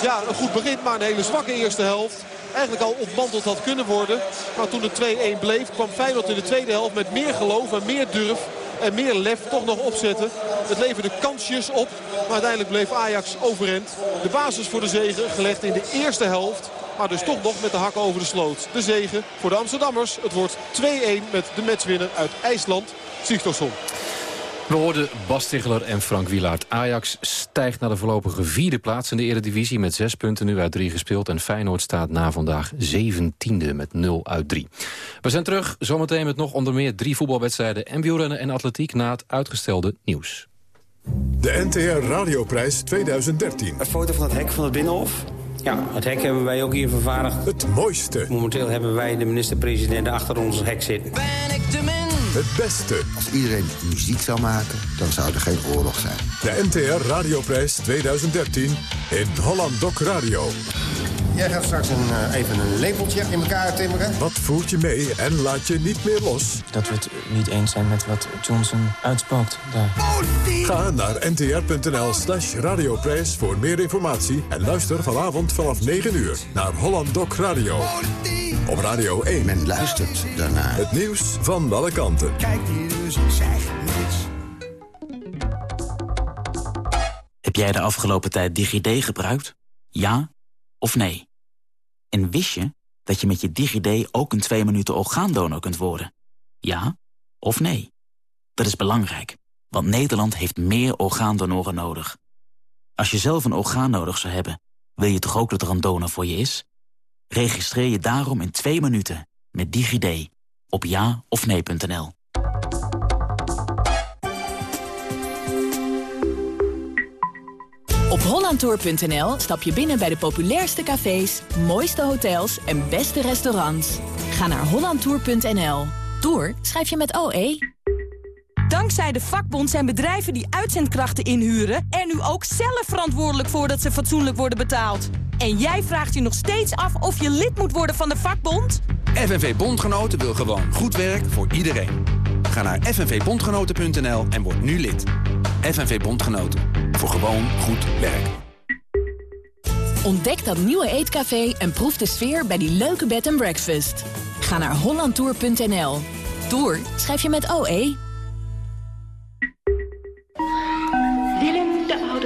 ja een goed begin, maar een hele zwakke eerste helft eigenlijk al ontmanteld had kunnen worden. Maar toen het 2-1 bleef kwam Feyenoord in de tweede helft met meer geloof en meer durf en meer lef toch nog opzetten. Het leverde kansjes op, maar uiteindelijk bleef Ajax overend. De basis voor de zegen gelegd in de eerste helft. Maar dus toch nog met de hakken over de sloot. De zegen voor de Amsterdammers. Het wordt 2-1 met de matchwinner uit IJsland, Sigtorsson. We hoorden Bas Ticheler en Frank Wielaert. Ajax stijgt naar de voorlopige vierde plaats in de Eredivisie... met zes punten nu uit drie gespeeld. En Feyenoord staat na vandaag zeventiende met 0 uit 3. We zijn terug, zometeen met nog onder meer drie voetbalwedstrijden... en wielrennen en atletiek na het uitgestelde nieuws. De NTR Radioprijs 2013. Een foto van het hek van het Binnenhof. Ja, het hek hebben wij ook hier vervaardigd. Het mooiste. Momenteel hebben wij de minister-president achter ons hek zitten. Ben ik de? Het beste. Als iedereen muziek zou maken, dan zou er geen oorlog zijn. De NTR Radioprijs 2013 in Holland Doc Radio. Jij gaat straks een, uh, even een lepeltje in elkaar timmeren. Wat voert je mee en laat je niet meer los? Dat we het niet eens zijn met wat Johnson uitspookt daar. Ga naar ntr.nl slash radioprijs voor meer informatie... en luister vanavond vanaf 9 uur naar Holland Doc Radio. Op Radio 1. Men luistert daarnaar. Het nieuws van alle kanten. Kijk hier dus, zeg niks. Heb jij de afgelopen tijd DigiD gebruikt? Ja of nee? En wist je dat je met je DigiD ook een 2 minuten orgaandonor kunt worden? Ja of nee? Dat is belangrijk, want Nederland heeft meer orgaandonoren nodig. Als je zelf een orgaan nodig zou hebben, wil je toch ook dat er een donor voor je is? Registreer je daarom in 2 minuten met DigiD op ja of nee.nl. Op hollandtour.nl stap je binnen bij de populairste cafés, mooiste hotels en beste restaurants. Ga naar hollandtour.nl. Tour schrijf je met OE. Dankzij de vakbond zijn bedrijven die uitzendkrachten inhuren... er nu ook zelf verantwoordelijk voor dat ze fatsoenlijk worden betaald. En jij vraagt je nog steeds af of je lid moet worden van de vakbond? FNV Bondgenoten wil gewoon goed werk voor iedereen. Ga naar fnvbondgenoten.nl en word nu lid. FNV Bondgenoten. Voor gewoon goed werk. Ontdek dat nieuwe eetcafé en proef de sfeer bij die leuke bed and breakfast. Ga naar hollandtour.nl. Tour schrijf je met OE.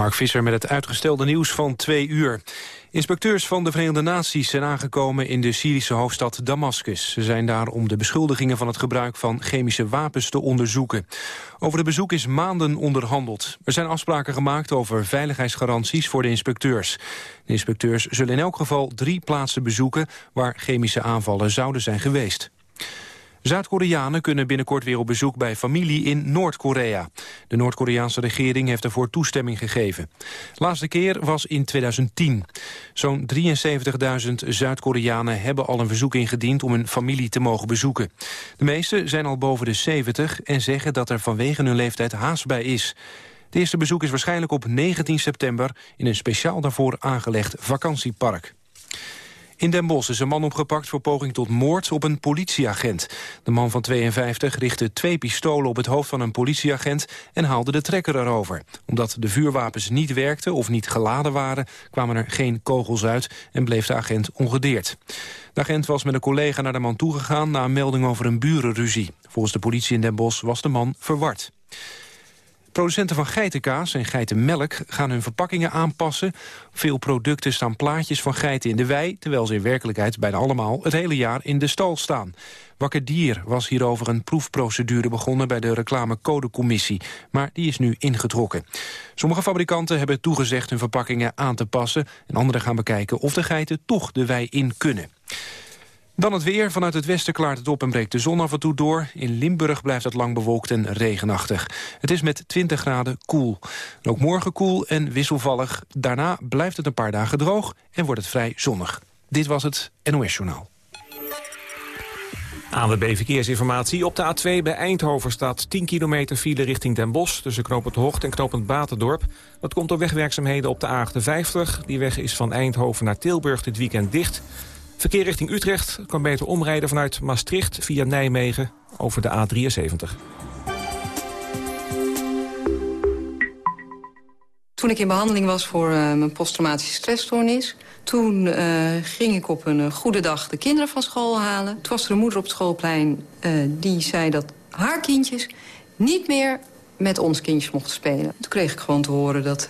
Mark Visser met het uitgestelde nieuws van twee uur. Inspecteurs van de Verenigde Naties zijn aangekomen in de Syrische hoofdstad Damascus. Ze zijn daar om de beschuldigingen van het gebruik van chemische wapens te onderzoeken. Over het bezoek is maanden onderhandeld. Er zijn afspraken gemaakt over veiligheidsgaranties voor de inspecteurs. De inspecteurs zullen in elk geval drie plaatsen bezoeken waar chemische aanvallen zouden zijn geweest. Zuid-Koreanen kunnen binnenkort weer op bezoek bij familie in Noord-Korea. De Noord-Koreaanse regering heeft ervoor toestemming gegeven. Laatste keer was in 2010. Zo'n 73.000 Zuid-Koreanen hebben al een verzoek ingediend om hun familie te mogen bezoeken. De meeste zijn al boven de 70 en zeggen dat er vanwege hun leeftijd haast bij is. Het eerste bezoek is waarschijnlijk op 19 september in een speciaal daarvoor aangelegd vakantiepark. In Den Bosch is een man opgepakt voor poging tot moord op een politieagent. De man van 52 richtte twee pistolen op het hoofd van een politieagent... en haalde de trekker erover. Omdat de vuurwapens niet werkten of niet geladen waren... kwamen er geen kogels uit en bleef de agent ongedeerd. De agent was met een collega naar de man toegegaan... na een melding over een burenruzie. Volgens de politie in Den Bosch was de man verward. Producenten van geitenkaas en geitenmelk gaan hun verpakkingen aanpassen. veel producten staan plaatjes van geiten in de wei... terwijl ze in werkelijkheid bijna allemaal het hele jaar in de stal staan. Wakker Dier was hierover een proefprocedure begonnen... bij de reclamecodecommissie, maar die is nu ingetrokken. Sommige fabrikanten hebben toegezegd hun verpakkingen aan te passen... en anderen gaan bekijken of de geiten toch de wei in kunnen. Dan het weer. Vanuit het westen klaart het op en breekt de zon af en toe door. In Limburg blijft het lang bewolkt en regenachtig. Het is met 20 graden koel. ook morgen koel en wisselvallig. Daarna blijft het een paar dagen droog en wordt het vrij zonnig. Dit was het NOS Journaal. ANWB Verkeersinformatie. Op de A2 bij Eindhoven staat 10 kilometer file richting Den Bosch... tussen Knopend Hocht en Knopend Batendorp. Dat komt door wegwerkzaamheden op de A58. Die weg is van Eindhoven naar Tilburg dit weekend dicht... Verkeer richting Utrecht kan beter omrijden vanuit Maastricht via Nijmegen over de A73. Toen ik in behandeling was voor uh, mijn posttraumatische stressstoornis... toen uh, ging ik op een uh, goede dag de kinderen van school halen. Toen was er een moeder op het schoolplein die zei dat haar kindjes... niet meer met ons kindjes mochten spelen. Toen kreeg ik gewoon te horen dat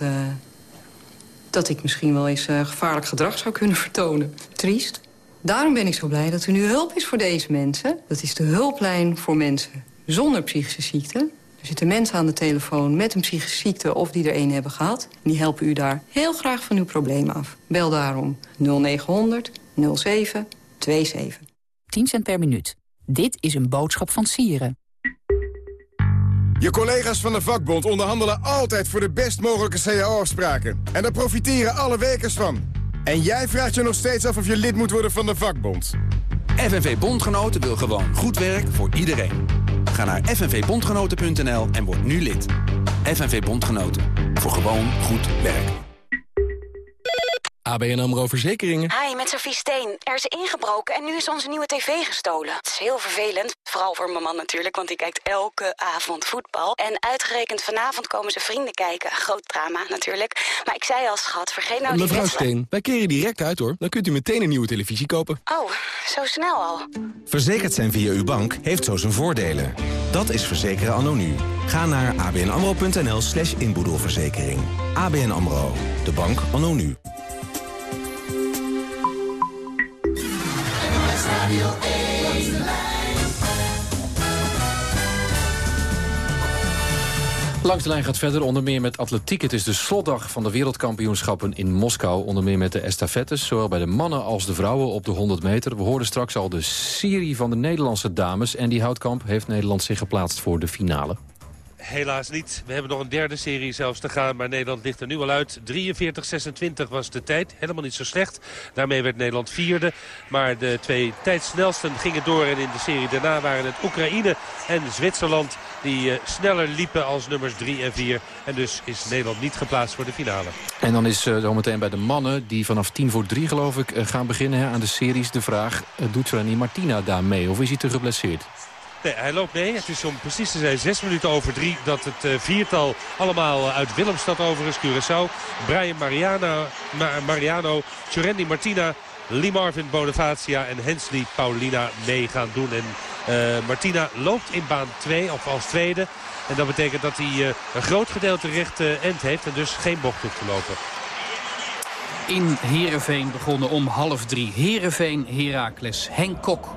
dat ik misschien wel eens gevaarlijk gedrag zou kunnen [laughs] vertonen. Triest. Daarom ben ik zo blij dat er nu hulp is voor deze mensen. Dat is de hulplijn voor mensen zonder psychische ziekte. Er zitten mensen aan de telefoon met een psychische ziekte of die er een hebben gehad. Die helpen u daar heel graag van uw probleem af. Bel daarom 0900 07 27. 10 cent per minuut. Dit is een boodschap van Sieren. Je collega's van de vakbond onderhandelen altijd voor de best mogelijke cao-afspraken. En daar profiteren alle werkers van. En jij vraagt je nog steeds af of je lid moet worden van de vakbond. FNV Bondgenoten wil gewoon goed werk voor iedereen. Ga naar fnvbondgenoten.nl en word nu lid. FNV Bondgenoten. Voor gewoon goed werk. ABN AMRO Verzekeringen. Hi, met Sophie Steen. Er is ingebroken en nu is onze nieuwe tv gestolen. Het is heel vervelend. Vooral voor mijn man natuurlijk, want die kijkt elke avond voetbal. En uitgerekend vanavond komen ze vrienden kijken. Groot drama natuurlijk. Maar ik zei al, schat, vergeet nou Mevrouw die Mevrouw Steen, wij keren direct uit hoor. Dan kunt u meteen een nieuwe televisie kopen. Oh, zo snel al. Verzekerd zijn via uw bank heeft zo zijn voordelen. Dat is verzekeren anno nu. Ga naar abnamro.nl slash inboedelverzekering. ABN AMRO. De bank anno nu. Langs de lijn gaat verder, onder meer met atletiek. Het is de slotdag van de wereldkampioenschappen in Moskou. Onder meer met de estafettes, zowel bij de mannen als de vrouwen op de 100 meter. We hoorden straks al de serie van de Nederlandse dames. En die houtkamp heeft Nederland zich geplaatst voor de finale. Helaas niet. We hebben nog een derde serie zelfs te gaan. Maar Nederland ligt er nu al uit. 43-26 was de tijd. Helemaal niet zo slecht. Daarmee werd Nederland vierde. Maar de twee tijdsnelsten gingen door. En in de serie daarna waren het Oekraïne en Zwitserland... die uh, sneller liepen als nummers 3 en 4. En dus is Nederland niet geplaatst voor de finale. En dan is uh, zometeen bij de mannen, die vanaf 10 voor 3 geloof ik... Uh, gaan beginnen hè, aan de series de vraag... doet Rani Martina daar mee of is hij te geblesseerd? Nee, hij loopt mee. Het is om precies te zijn zes minuten over drie dat het uh, viertal allemaal uit Willemstad overigens, Curaçao. Brian Mariano, Ma Mariano Tjurendi Martina, Lee Marvin Bonavacia en Hensley Paulina mee gaan doen. En uh, Martina loopt in baan 2 of als tweede. En dat betekent dat hij uh, een groot gedeelte recht end heeft en dus geen bocht hoeft te lopen. In Heerenveen begonnen om half drie. Heerenveen, Heracles, Henk Kok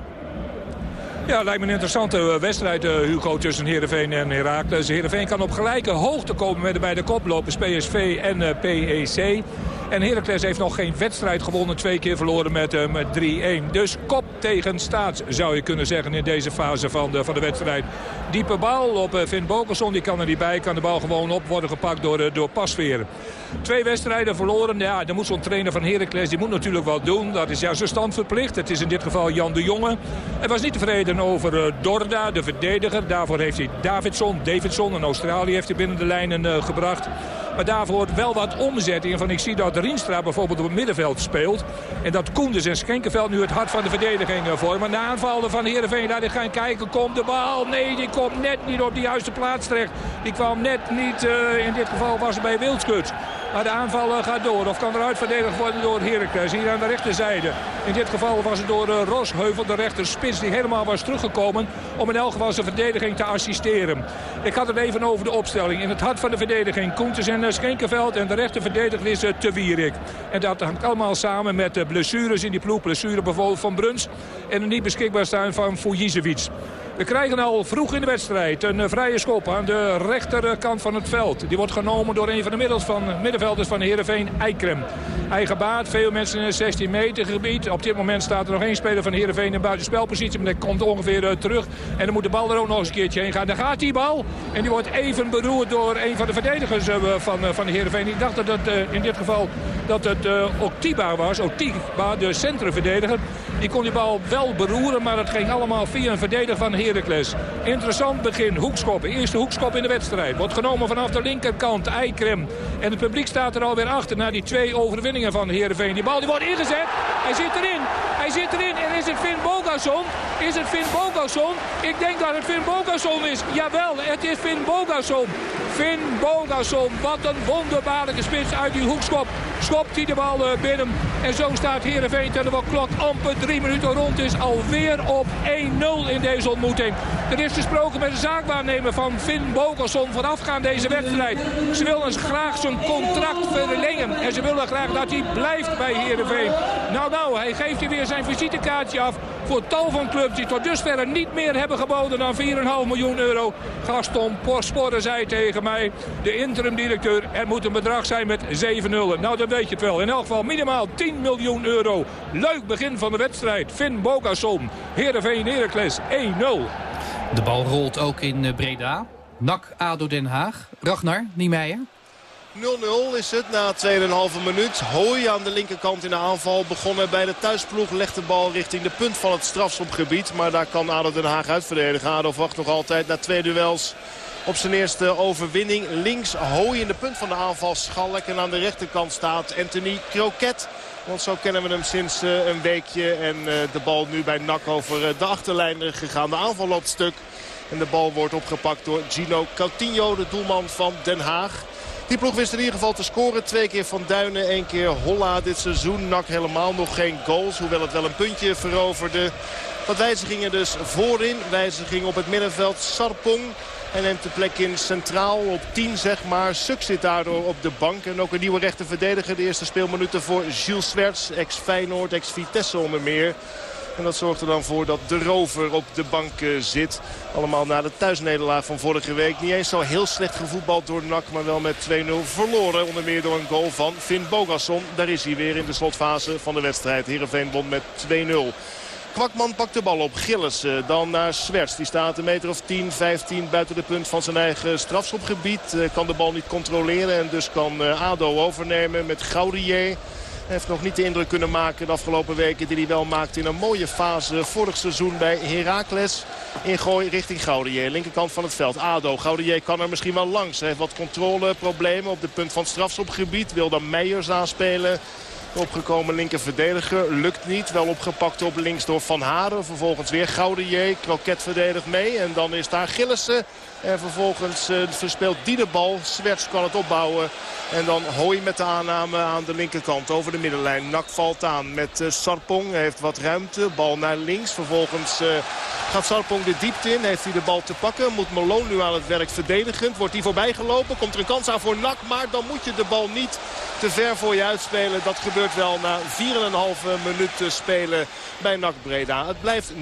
ja, lijkt me een interessante wedstrijd, uh, Hugo, tussen Heerenveen en Heracles. Heerenveen kan op gelijke hoogte komen met de beide koplopers PSV en uh, PEC. En Heracles heeft nog geen wedstrijd gewonnen. Twee keer verloren met, uh, met 3-1. Dus kop tegen staat zou je kunnen zeggen in deze fase van de, van de wedstrijd. Diepe bal op uh, Finn. Die kan er niet bij. Kan de bal gewoon op worden gepakt door, door Pasveer. Twee wedstrijden verloren. Ja, dan moet zo'n trainer van Heracles. Die moet natuurlijk wat doen. Dat is juist zijn stand verplicht. Het is in dit geval Jan de Jonge. Hij was niet tevreden over Dorda, de verdediger. Daarvoor heeft hij Davidson, Davidson, een Australië heeft hij binnen de lijnen gebracht. Maar daarvoor wel wat omzetting. Van ik zie dat Rienstra bijvoorbeeld op het middenveld speelt. En dat Koenders en Schenkenveld nu het hart van de verdediging vormen. De aanvallen van Heerenveen, laat ik gaan kijken. Komt de bal? Nee, die komt net niet op de juiste plaats terecht. Die kwam net niet, in dit geval was het bij Wildskut. Maar de aanval gaat door. Of kan eruit verdedigd worden door Heracles. Hier aan de rechterzijde. In dit geval was het door uh, Rosheuvel, de rechterspits, die helemaal was teruggekomen. Om in elk geval zijn verdediging te assisteren. Ik had het even over de opstelling. In het hart van de verdediging Koenters en uh, Schenkenveld. En de rechterverdediger is Te Wierik. En dat hangt allemaal samen met de blessures in die ploeg. Blessure bijvoorbeeld van Bruns. En een niet beschikbaar staan van Fujicevic. We krijgen al vroeg in de wedstrijd een vrije schop aan de rechterkant van het veld. Die wordt genomen door een van de middels van, middenvelders van Heerenveen, Eikrem. Eigen baat, veel mensen in het 16 meter gebied. Op dit moment staat er nog één speler van Heerenveen in buitenspelpositie. Maar dat komt ongeveer uh, terug. En dan moet de bal er ook nog eens een keertje heen gaan. Daar gaat die bal. En die wordt even beroerd door een van de verdedigers uh, van, uh, van Heerenveen. Ik dacht dat het in dit geval dat het Octiba was. Octiba, de centrumverdediger. Die kon die bal wel beroeren, maar het ging allemaal via een verdediger van Heracles. Interessant begin, hoekschop. Eerste hoekschop in de wedstrijd. Wordt genomen vanaf de linkerkant, Eikrem. En het publiek staat er alweer achter na die twee overwinningen van Heerenveen. Die bal die wordt ingezet. Hij zit erin. Hij zit erin. En is het Finn Bogason? Is het Finn Bogason? Ik denk dat het Finn Bogason is. Jawel, het is Finn Bogason. Finn Bogason. Wat een wonderbaarlijke spits uit die hoekschop. Schopt hij de bal binnen. En zo staat Heerenveen terwijl de klok amper drie minuten rond is. Alweer op 1-0 in deze ontmoeting. Er is gesproken met de zaakwaarnemer van Finn Bogelson voorafgaand deze wedstrijd. Ze willen graag zijn contract verlengen. En ze willen graag dat hij blijft bij Heerenveen. Nou, nou, hij geeft hier weer zijn visitekaartje af voor tal van clubs die tot dusver niet meer hebben geboden dan 4,5 miljoen euro. Gaston Porsporen zei tegen mij, de interim-directeur, er moet een bedrag zijn met 7 nullen. Nou, weet je het wel. In elk geval minimaal 10 miljoen euro. Leuk begin van de wedstrijd. Finn Bogason, Heerenveen Heracles 1-0. De bal rolt ook in eh, Breda. NAC ADO Den Haag. Ragnar Niemeyer. 0-0 is het na 2,5 minuut. Hooi aan de linkerkant in de aanval. Begonnen bij de thuisploeg. Legt de bal richting de punt van het strafschopgebied. Maar daar kan ADO Den Haag uitverdedigen. ADO wacht nog altijd na twee duels op zijn eerste overwinning. Links Hooi in de punt van de aanval. Schalk en aan de rechterkant staat Anthony Kroket. Want zo kennen we hem sinds uh, een weekje. En uh, de bal nu bij NAC over uh, de achterlijn gegaan. De aanval loopt stuk. En de bal wordt opgepakt door Gino Coutinho, de doelman van Den Haag. Die ploeg wist in ieder geval te scoren. Twee keer Van Duinen, één keer Holla dit seizoen. Nak helemaal nog geen goals, hoewel het wel een puntje veroverde. Wat wijzigingen dus voorin. Wijziging op het middenveld. Sarpong. Hij neemt de plek in centraal op 10 zeg maar. Suk zit daardoor op de bank. En ook een nieuwe rechter verdediger. De eerste speelminuten voor Jules Swerts. Ex-Feyenoord, ex-Vitesse onder meer. En dat zorgt er dan voor dat de rover op de bank zit. Allemaal na de thuisnederlaag van vorige week. Niet eens zo heel slecht gevoetbald door NAC, maar wel met 2-0 verloren. Onder meer door een goal van Finn Bogasson. Daar is hij weer in de slotfase van de wedstrijd. Heerenveen won met 2-0. Kwakman pakt de bal op. Gillissen dan naar Swerts. Die staat een meter of 10, 15 buiten de punt van zijn eigen strafschopgebied. Kan de bal niet controleren en dus kan ADO overnemen met Gaudier. Hij heeft nog niet de indruk kunnen maken de afgelopen weken die hij wel maakte in een mooie fase vorig seizoen bij Heracles. Ingooi richting Gaudier, linkerkant van het veld. Ado, Gaudier kan er misschien wel langs. Hij heeft wat controleproblemen op de punt van strafschopgebied. Wil dan Meijers aanspelen. Opgekomen linker verdediger. Lukt niet. Wel opgepakt op links door Van Haren. Vervolgens weer Gaudier. Kroket verdedigt mee. En dan is daar Gillissen. En vervolgens uh, verspeelt die de bal. Swerts kan het opbouwen. En dan Hooi met de aanname aan de linkerkant over de middenlijn. Nak valt aan met uh, Sarpong. Heeft wat ruimte. Bal naar links. Vervolgens uh, gaat Sarpong de diepte in. Heeft hij de bal te pakken. Moet Malone nu aan het werk verdedigend. Wordt hij voorbij gelopen. Komt er een kans aan voor Nak. Maar dan moet je de bal niet te ver voor je uitspelen. Dat gebeurt wel na 4,5 minuten spelen bij NAC Breda. Het blijft 0-0.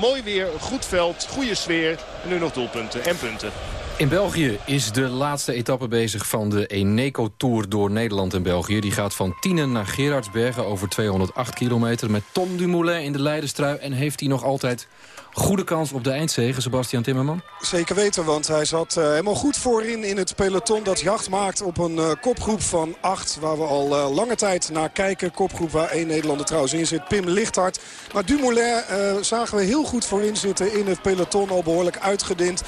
Mooi weer, goed veld, goede sfeer. En nu nog doelpunten en punten. In België is de laatste etappe bezig van de Eneco Tour door Nederland en België. Die gaat van Tienen naar Gerardsbergen over 208 kilometer... met Tom Dumoulin in de leiderstrui en heeft hij nog altijd goede kans op de eindzege, Sebastian Timmerman? Zeker weten, want hij zat uh, helemaal goed voorin in het peloton dat jacht maakt op een uh, kopgroep van acht. Waar we al uh, lange tijd naar kijken. Kopgroep waar één Nederlander trouwens in zit, Pim Lichthart. Maar Dumoulin zagen we heel goed voorin zitten in het peloton. Al behoorlijk uitgedund.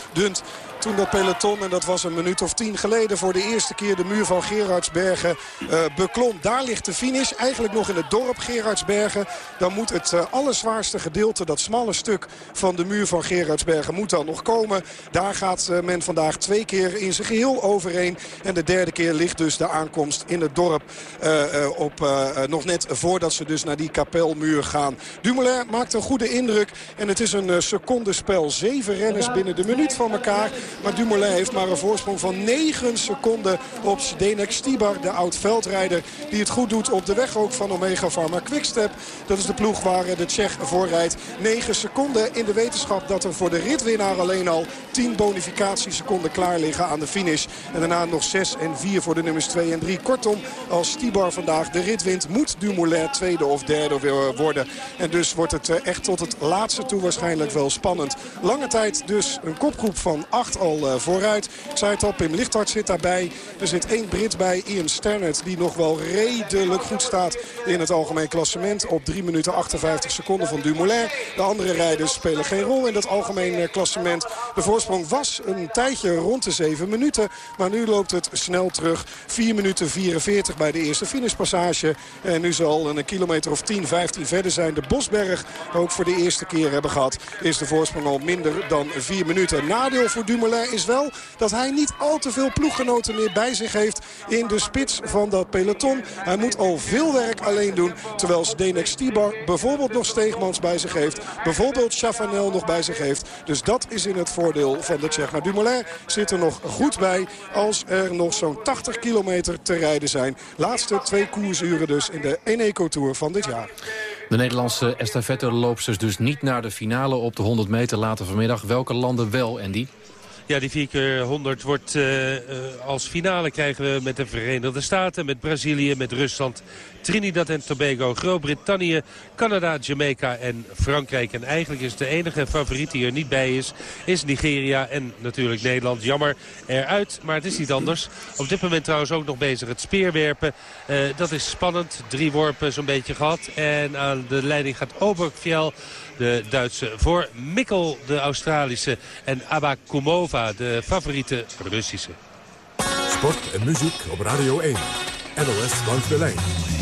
Toen dat peloton, en dat was een minuut of tien geleden... voor de eerste keer de muur van Gerardsbergen uh, beklom. Daar ligt de finish, eigenlijk nog in het dorp Gerardsbergen. Dan moet het uh, allerzwaarste gedeelte, dat smalle stuk van de muur van Gerardsbergen... moet dan nog komen. Daar gaat uh, men vandaag twee keer in zijn geheel overheen. En de derde keer ligt dus de aankomst in het dorp... op, nog net voordat ze dus naar die kapelmuur gaan. Dumoulin maakt een goede indruk. En het is een secondenspel. Zeven renners binnen de minuut van elkaar. Maar Dumoulin heeft maar een voorsprong van 9 seconden op Zdenek Stibar, de oud-veldrijder. Die het goed doet op de weg ook van Omega Pharma Quickstep. Dat is de ploeg waar de Tsjech voor rijdt. 9 seconden in de wetenschap dat er voor de ritwinnaar alleen al 10 bonificatieseconden klaar liggen aan de finish. En daarna nog 6 en 4 voor de nummers 2 en 3. Kortom, als Stibar vandaag de rit wint, moet Dumoulin tweede of derde worden. En dus wordt het echt tot het laatste toe waarschijnlijk wel spannend. Lange tijd dus een kopgroep van 8 uh, vooruit. Ik Pim Lichthart zit daarbij. Er zit één Brit bij, Ian Stannard, die nog wel redelijk goed staat in het algemeen klassement. Op 3 minuten 58 seconden van Dumoulin. De andere rijders spelen geen rol in dat algemeen klassement. De voorsprong was een tijdje rond de 7 minuten. Maar nu loopt het snel terug. 4 minuten 44 bij de eerste finishpassage. En nu zal een kilometer of 10, 15 verder zijn. De Bosberg ook voor de eerste keer hebben gehad. Is de voorsprong al minder dan 4 minuten. Nadeel voor Dumoulin Dumoulin is wel dat hij niet al te veel ploeggenoten meer bij zich heeft in de spits van dat peloton. Hij moet al veel werk alleen doen. Terwijl Zdenek Stibar bijvoorbeeld nog Steegmans bij zich heeft. Bijvoorbeeld Chavanel nog bij zich heeft. Dus dat is in het voordeel van de Tsjech. Maar Dumoulin zit er nog goed bij als er nog zo'n 80 kilometer te rijden zijn. Laatste twee koersuren dus in de Eneco Tour van dit jaar. De Nederlandse estafette-loopsters dus niet naar de finale op de 100 meter later vanmiddag. Welke landen wel, Andy? Ja, die 4 keer 100 wordt uh, uh, als finale krijgen we met de Verenigde Staten, met Brazilië, met Rusland, Trinidad en Tobago, Groot-Brittannië, Canada, Jamaica en Frankrijk. En eigenlijk is de enige favoriet die er niet bij is, is Nigeria en natuurlijk Nederland. Jammer eruit, maar het is niet anders. Op dit moment trouwens ook nog bezig het speerwerpen. Uh, dat is spannend. Drie worpen zo'n beetje gehad. En aan de leiding gaat Oberkvjell de Duitse, voor Mikkel de Australische en Abakumova de favoriete Russische. Sport en muziek op Radio 1. NOS langs de lijn.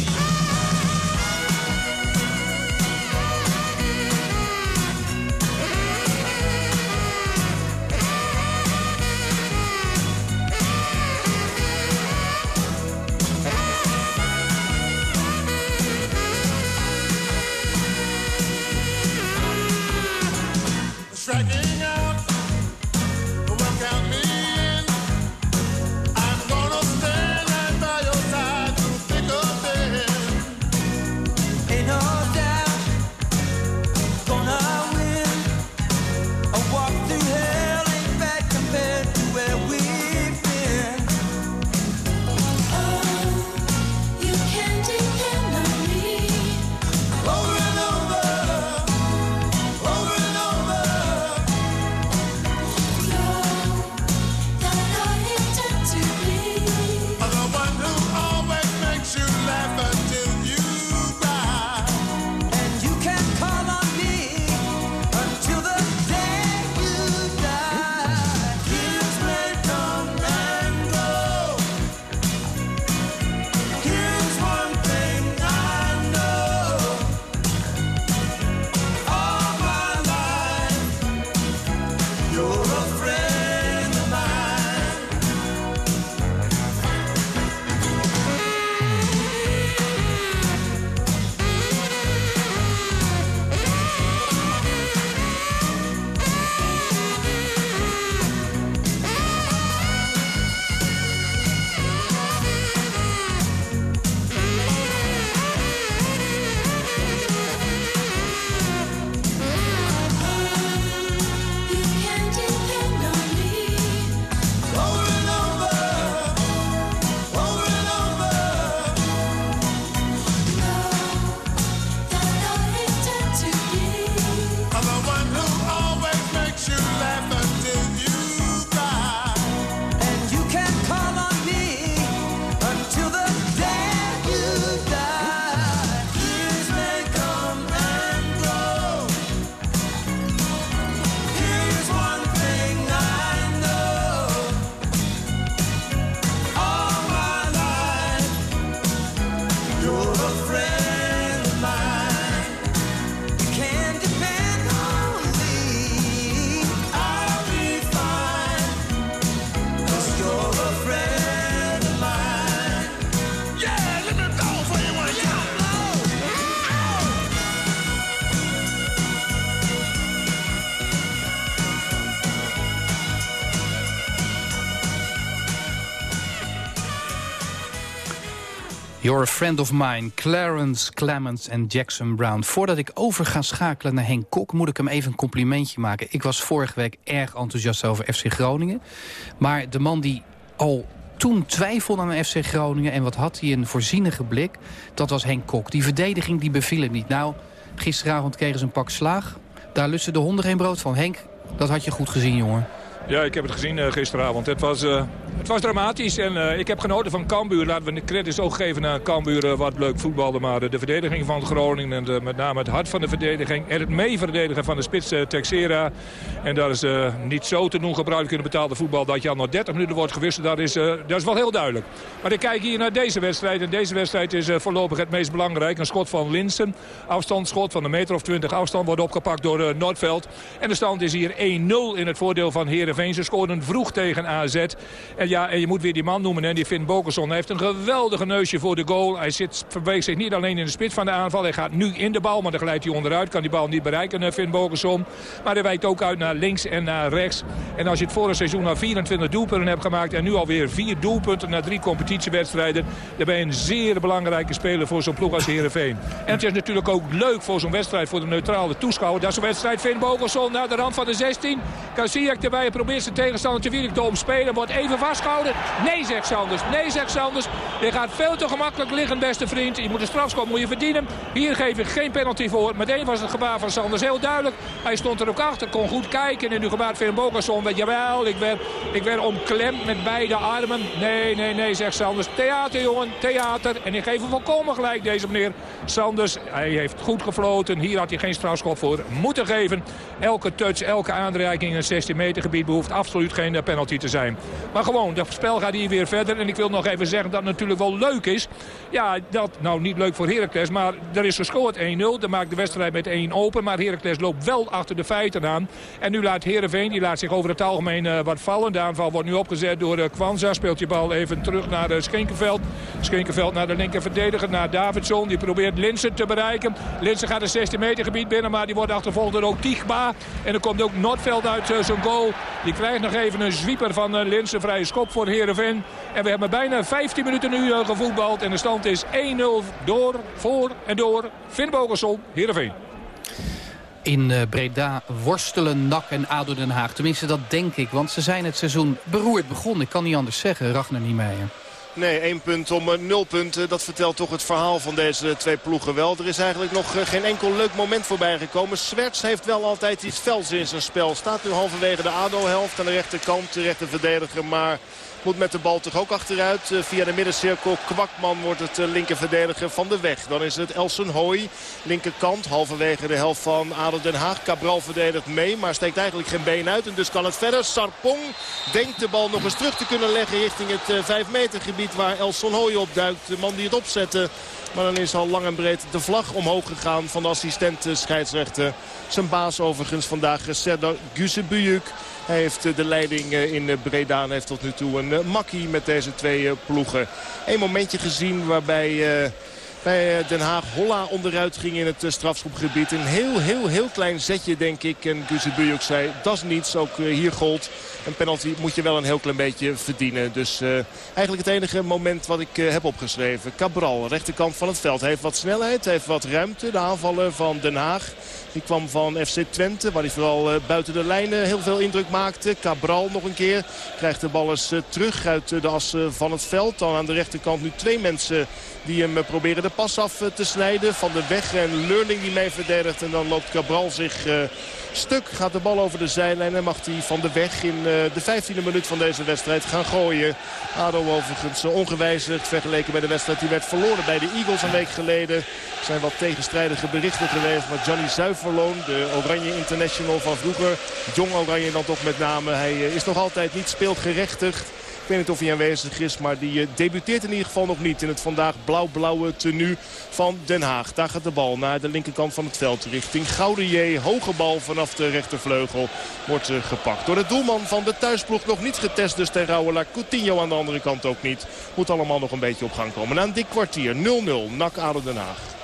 You're a friend of mine, Clarence Clemens en Jackson Brown. Voordat ik over ga schakelen naar Henk Kok... moet ik hem even een complimentje maken. Ik was vorige week erg enthousiast over FC Groningen. Maar de man die al toen twijfelde aan FC Groningen... en wat had hij een voorzienige blik, dat was Henk Kok. Die verdediging die beviel hem niet. Nou, gisteravond kregen ze een pak slaag. Daar lusten de honden geen brood van. Henk, dat had je goed gezien, jongen. Ja, ik heb het gezien eh, gisteravond. Het was, eh, Het was dramatisch en eh, ik heb genoten van Cambuur. Laten we de credits ook geven aan Cambuur, eh, wat leuk voetbalde. Maar de verdediging van Groningen en de- met name het hart van de verdediging... en het meeverdedigen van de spits eh, Texera. En dat is niet zo te doen gebruik het betaalde voetbal... dat je al nog 30 minuten wordt gewisseld. Dat is, dat is wel heel duidelijk. Maar ik kijk hier naar deze wedstrijd. En deze wedstrijd is voorlopig het meest belangrijk. Een schot van Linsen. Afstandsschot van een meter of 20 afstand wordt opgepakt door Noordveld. En de stand is hier 1-0 in het voordeel van Heerenveen. Ze scoorden vroeg tegen AZ. Ja, en je moet weer die man noemen, hè, die Finn Bokerson. Hij heeft een geweldige neusje voor de goal. Hij zit, verweegt zich niet alleen in de spits van de aanval. Hij gaat nu in de bal, maar dan glijdt hij onderuit. Kan die bal niet bereiken, eh, Finn Bokerson. Maar hij wijkt ook uit naar links en naar rechts. En als je het vorige seizoen al 24 doelpunten hebt gemaakt... en nu alweer vier doelpunten na drie competitiewedstrijden... dan ben je een zeer belangrijke speler voor zo'n ploeg als Heerenveen. En het is natuurlijk ook leuk voor zo'n wedstrijd, voor de neutrale toeschouwer. Dat is een wedstrijd Finn Bokerson naar de rand van de 16. Kasiak erbij, probeert zijn tegenstander te te omspelen. Wordt even Nee, zegt Sanders. Nee, zegt Sanders. Hij gaat veel te gemakkelijk liggen, beste vriend. Je moet een strafschop moet je verdienen. Hier geef ik geen penalty voor. Meteen was het gebaar van Sanders heel duidelijk. Hij stond er ook achter, kon goed kijken. En nu gebaart Finn Bokerson. Jawel, ik werd, ik werd omklemd met beide armen. Nee, nee, nee, zegt Sanders. Theater, jongen, theater. En ik geef hem volkomen gelijk, deze meneer Sanders. Hij heeft goed gefloten. Hier had hij geen strafschop voor moeten geven. Elke touch, elke aanreiking in het 16 meter gebied behoeft absoluut geen penalty te zijn. Maar gewoon, het spel gaat hier weer verder. En ik wil nog even zeggen dat het natuurlijk wel leuk is. Ja, dat, nou niet leuk voor Heracles, maar er is gescoord 1-0. Dan maakt de wedstrijd met 1 open. Maar Heracles loopt wel achter de feiten aan. En nu laat Heerenveen, die laat zich over het algemeen eh, wat vallen. De aanval wordt nu opgezet door Kwanza. Speelt die bal even terug naar uh, Schenkenveld. Schenkenveld naar de linker verdediger, naar Davidson. Die probeert Linsen te bereiken. Linsen gaat het 16 meter gebied binnen, maar die wordt achtervolgd door ook. En er komt ook Noordveld uit uh, zijn goal. Die krijgt nog even een zwieper van uh, Linsen. Vrije schop voor Heerenveen. En we hebben bijna 15 minuten nu uh, gevoetbald. En de stand is 1-0 door, voor en door Finn Bogerson, Heerenveen. In uh, Breda worstelen NAC en ADO Den Haag. Tenminste, dat denk ik. Want ze zijn het seizoen beroerd begonnen. Ik kan niet anders zeggen, Ragnar Niemeyer. Nee, één punt om uh, nul punten. Dat vertelt toch het verhaal van deze twee ploegen wel. Er is eigenlijk nog uh, geen enkel leuk moment voorbij gekomen. Swerts heeft wel altijd iets vels in zijn spel. Staat nu halverwege de ADO-helft aan de rechterkant. De rechter verdediger, maar moet met de bal toch ook achteruit. Uh, via de middencirkel. Kwakman wordt het uh, linkerverdediger van de weg. Dan is het Elsen Hooi. Linkerkant. Halverwege de helft van Adel Den Haag. Cabral verdedigt mee. Maar steekt eigenlijk geen been uit. En dus kan het verder. Sarpong denkt de bal nog eens terug te kunnen leggen richting het uh, 5 meter gebied. Waar Elson Hooi opduikt. De man die het opzette. Maar dan is al lang en breed de vlag omhoog gegaan van de assistent scheidsrechter. Zijn baas overigens vandaag Serdar Gusebuyuk. Hij heeft de leiding in Breda en heeft tot nu toe een makkie met deze twee ploegen. Eén momentje gezien waarbij bij Den Haag Holla onderuit ging in het strafschopgebied. Een heel, heel, heel klein zetje denk ik. En Gusebuyuk zei, dat is niets. Ook hier gold. Een penalty moet je wel een heel klein beetje verdienen. Dus eigenlijk het enige moment wat ik heb opgeschreven. Cabral, rechterkant van het veld. Hij heeft wat snelheid, heeft wat ruimte. De aanvaller van Den Haag. Die kwam van FC Twente, waar hij vooral buiten de lijnen heel veel indruk maakte. Cabral nog een keer. Krijgt de bal eens terug uit de as van het veld. Dan aan de rechterkant nu twee mensen die hem proberen de pas af te snijden. Van de weg en Learning die mee verdedigt. En dan loopt Cabral zich stuk. Gaat de bal over de zijlijn en mag hij van de weg in de 15e minuut van deze wedstrijd gaan gooien. ADO overigens ongewijzigd vergeleken bij de wedstrijd die werd verloren bij de Eagles een week geleden. Er zijn wat tegenstrijdige berichten geweest. Maar Johnny Zuiverloon, de Oranje International van vroeger. Jong Oranje dan toch met name. Hij is nog altijd niet speelgerechtigd. Ik weet niet of hij aanwezig is, maar die uh, debuteert in ieder geval nog niet in het vandaag blauw-blauwe tenue van Den Haag. Daar gaat de bal naar de linkerkant van het veld richting Gouderier. Hoge bal vanaf de rechtervleugel wordt uh, gepakt. Door de doelman van de thuisploeg nog niet getest dus ten. Coutinho aan de andere kant ook niet. Moet allemaal nog een beetje op gang komen. Na een dik kwartier 0-0 NAC ADO Den Haag.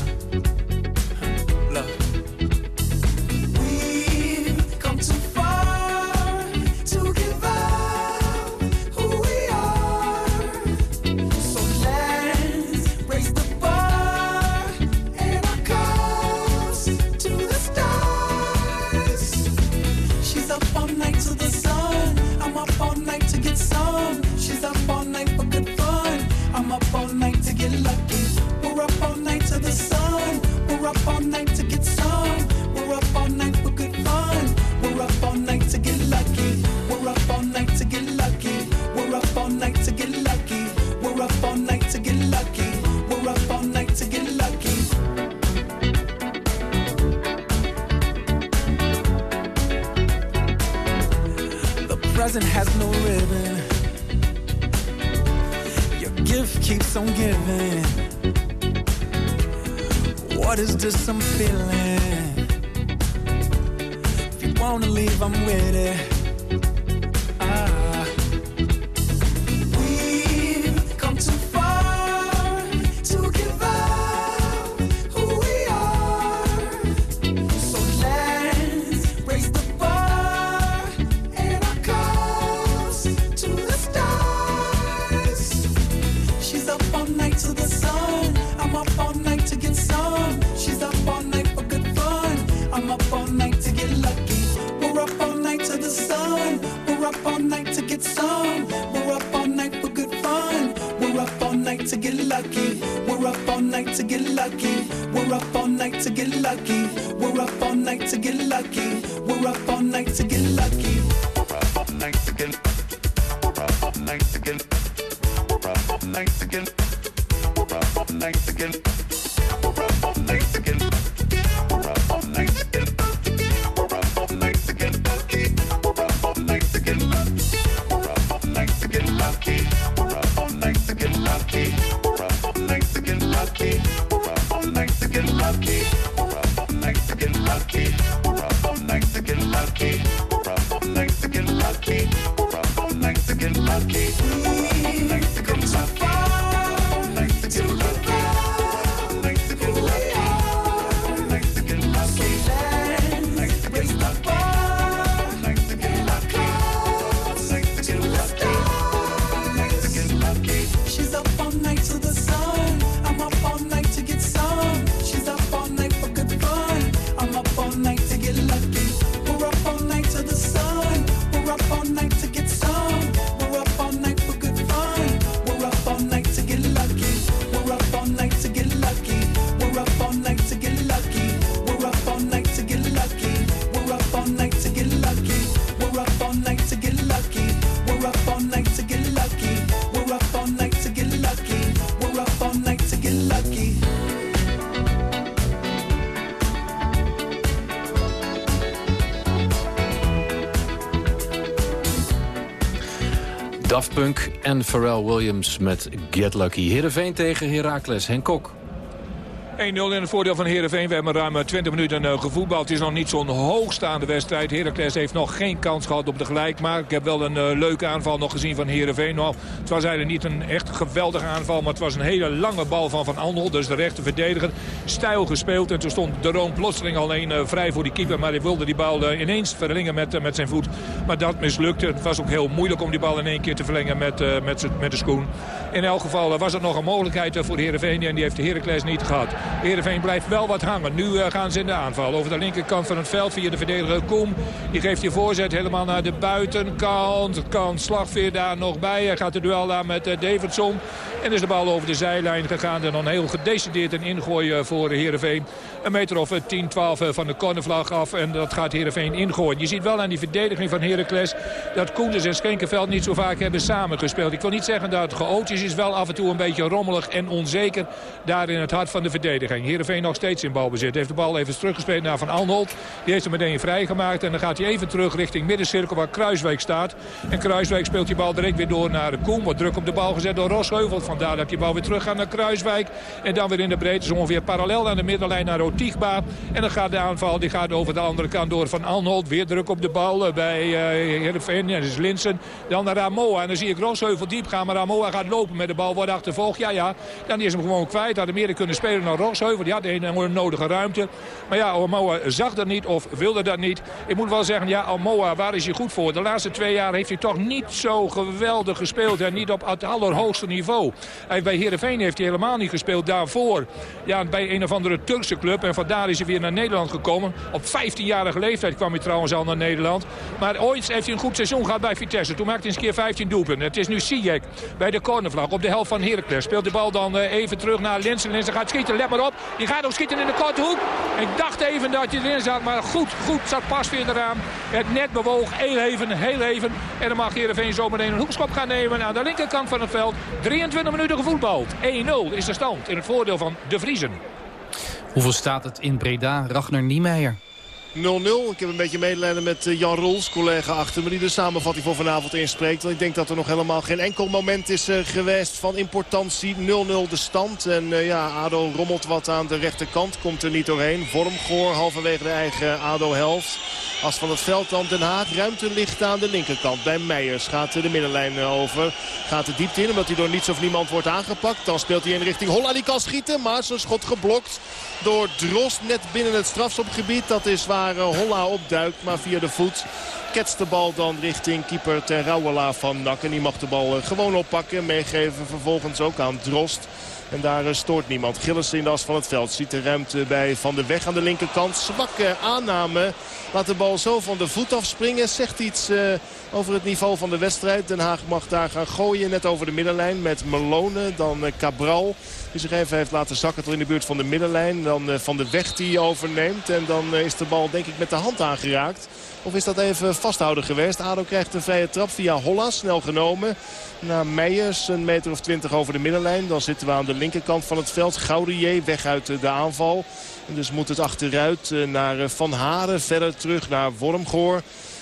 Up all night to get Just some feeling. You. En Pharrell Williams met Get Lucky. Heerenveen tegen Heracles. Henk Kok. 1-0 in het voordeel van Heerenveen. We hebben ruim 20 minuten eh, gevoetbald. Het is nog niet zo'n hoogstaande wedstrijd. Heracles heeft nog geen kans gehad op de gelijk. Maar ik heb wel een eh, leuke aanval nog gezien van Heerenveen. Nou, het was eigenlijk niet een echt geweldige aanval. Maar het was een hele lange bal van Van Andel. Dus de rechter verdediger. Stijl gespeeld. En toen stond de Roon plotseling alleen eh, vrij voor die keeper. Maar hij wilde die bal eh, ineens verlengen met, eh, met zijn voet. Maar dat mislukte. Het was ook heel moeilijk om die bal in één keer te verlengen met, met, met de schoen. In elk geval eh, was er nog een mogelijkheid eh, voor Heerenveen. En die heeft Heracles niet gehad. Heerenveen blijft wel wat hangen. Nu eh, gaan ze in de aanval. Over de linkerkant van het veld via de verdediger Koem. Die geeft je voorzet helemaal naar de buitenkant. Kan Slagveer daar nog bij. Hij gaat de duel aan met Davidson. En is de bal over de zijlijn gegaan. En dan heel gedecideerd een ingooi voor Heerenveen. Een meter of eh, 10, 12 eh, van de cornervlag af. En dat gaat Heerenveen ingooien. Je ziet wel aan die verdediging van Heracles... dat Koenders en Schenkenveld niet zo vaak hebben samengespeeld. Ik wil niet zeggen dat het. Wel af en toe een beetje rommelig en onzeker. Daar in het hart van de verdediging. Heerenveen nog steeds in balbezit. Heeft de bal even teruggespeeld naar Van Anholt. Die heeft hem meteen vrijgemaakt. En dan gaat hij even terug richting middencirkel waar Kruiswijk staat. En Kruiswijk speelt die bal direct weer door naar Koen. Wordt druk op de bal gezet door Rosheuvel. Vandaar dat die bal weer terug gaat naar Kruiswijk. En dan weer in de breedte. Zo ongeveer parallel aan de middenlijn naar Otigba. En dan gaat de aanval die gaat over de andere kant door Van Anholt. Weer druk op de bal eh, bij uh, Heerenveen. Ja, dat is Linsen. Dan naar Ramoa. En dan zie ik Rosheuvel diep gaan. Maar Ramoa gaat lopen met de bal. Wordt achtervolgd. Ja, ja. Dan is hem gewoon kwijt. Hadden meer kunnen spelen dan Rosheuvel. Die had een nodige ruimte. Maar ja, Almoa zag dat niet of wilde dat niet. Ik moet wel zeggen, ja, Almoa, waar is hij goed voor? De laatste twee jaar heeft hij toch niet zo geweldig gespeeld. En niet op het allerhoogste niveau. Hij, bij Heerenveen heeft hij helemaal niet gespeeld. Daarvoor ja, bij een of andere Turkse club. En vandaar is hij weer naar Nederland gekomen. Op 15-jarige leeftijd kwam hij trouwens al naar Nederland. Maar ooit heeft hij een goed seizoen gehad bij Vitesse. Toen maakte hij eens een keer 15 doelpunten. Het is nu Sijek bij de cornervlag. Op de helft van Heracles. Speelt de bal dan eh, even terug naar Linsen. Linsen gaat schieten, let maar op. Die gaat ook schieten in de korte hoek. Ik dacht even dat je erin zat, maar goed, goed zat pas weer eraan. Het net bewoog, heel even, heel even. En dan mag Heerenveen zometeen een hoekschop gaan nemen aan de linkerkant van het veld. 23 minuten gevoetbald. 1-0 is de stand in het voordeel van de Vriezen. Hoeveel staat het in Breda? Ragnar Niemeyer. 0-0. Ik heb een beetje medelijden met eh, Jan Roels, collega achter me... die de samenvatting voor vanavond inspreekt. Want ik denk dat er nog helemaal geen enkel moment is eh, geweest van importantie. 0-0 de stand. En eh, ja, ADO rommelt wat aan de rechterkant. Komt er niet doorheen. Vormgoor halverwege de eigen ADO-helft. As van het veld dan Den Haag. Ruimte ligt aan de linkerkant bij Meijers. Gaat de middenlijn over. Gaat de diepte in omdat hij door niets of niemand wordt aangepakt. Dan speelt hij in richting Holla. Die kan schieten, maar zijn schot geblokt door Drost. Net binnen het strafschopgebied. Dat is waar eh, Holla opduikt, maar via de voet ketst de bal dan richting keeper Terrouwela van Nak. En die mag de bal eh, gewoon oppakken. Meegeven vervolgens ook aan Drost. En daar eh, stoort niemand. Gillissen in de as van het veld. Ziet de ruimte bij Van de Weg aan de linkerkant. Zwakke aanname. Laat de bal zo van de voet afspringen. Zegt iets uh, over het niveau van de wedstrijd. Den Haag mag daar gaan gooien. Net over de middenlijn met Melone. Dan uh, Cabral. Die zich even heeft laten zakken tot in de buurt van de middenlijn. Dan Van de Weg die overneemt. En dan is de bal denk ik met de hand aangeraakt. Of is dat even vasthouden geweest? ADO krijgt een vrije trap via Holla. Snel genomen. Naar Meijers, een meter of twintig over de middenlijn. Dan zitten we aan de linkerkant van het veld. Gaudier weg uit de aanval. Dus moet het achteruit naar Van Haren. Verder terug naar Wormgoor.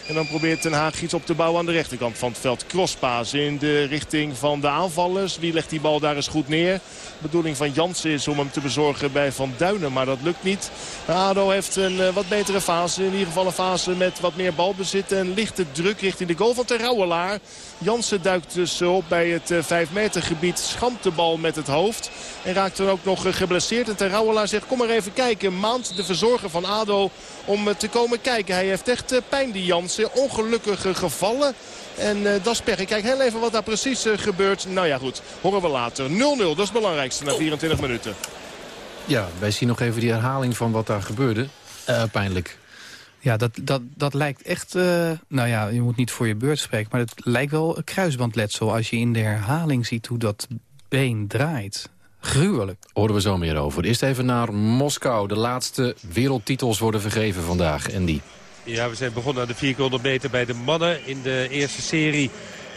En dan probeert Den Haag iets op te bouwen aan de rechterkant van het veld. Crosspaas in de richting van de aanvallers. Wie legt die bal daar eens goed neer? De bedoeling van Jansen is om hem te bezorgen bij Van Duinen. Maar dat lukt niet. ADO heeft een uh, wat betere fase. In ieder geval een fase met wat meer balbezit. En lichte druk richting de goal van Terrouwelaar. Jansen duikt dus op bij het uh, 5 meter gebied. Schampt de bal met het hoofd. En raakt dan ook nog uh, geblesseerd. En Terrouwelaar zegt kom maar even kijken. Maand de verzorger van ADO om te komen kijken. Hij heeft echt pijn die Jansen. Ongelukkige gevallen. En uh, dat is pech. Ik kijk heel even wat daar precies uh, gebeurt. Nou ja, goed. Horen we later. 0-0, dat is het belangrijkste na 24 minuten. Ja, wij zien nog even die herhaling van wat daar gebeurde. Uh, pijnlijk. Ja, dat, dat, dat lijkt echt... Uh, nou ja, je moet niet voor je beurt spreken... maar het lijkt wel een kruisbandletsel... als je in de herhaling ziet hoe dat been draait. Gruwelijk. Horen we zo meer over. Eerst even naar Moskou. De laatste wereldtitels worden vergeven vandaag. En die... Ja, we zijn begonnen aan de 400 meter bij de mannen. In de eerste serie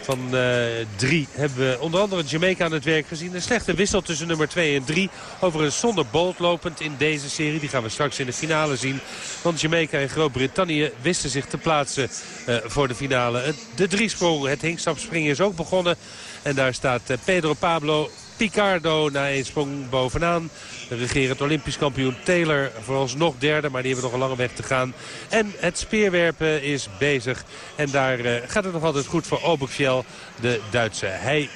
van uh, drie hebben we onder andere Jamaica aan het werk gezien. Een slechte wissel tussen nummer 2 en 3. Overigens zonder Bolt lopend in deze serie. Die gaan we straks in de finale zien. Want Jamaica en Groot-Brittannië wisten zich te plaatsen uh, voor de finale. De driesprong, het hinkstapspringen is ook begonnen. En daar staat uh, Pedro Pablo Picardo na een sprong bovenaan. De regerend Olympisch kampioen Taylor vooralsnog derde, maar die hebben nog een lange weg te gaan. En het speerwerpen is bezig. En daar uh, gaat het nog altijd goed voor Obukfjell, de Duitse. Hij,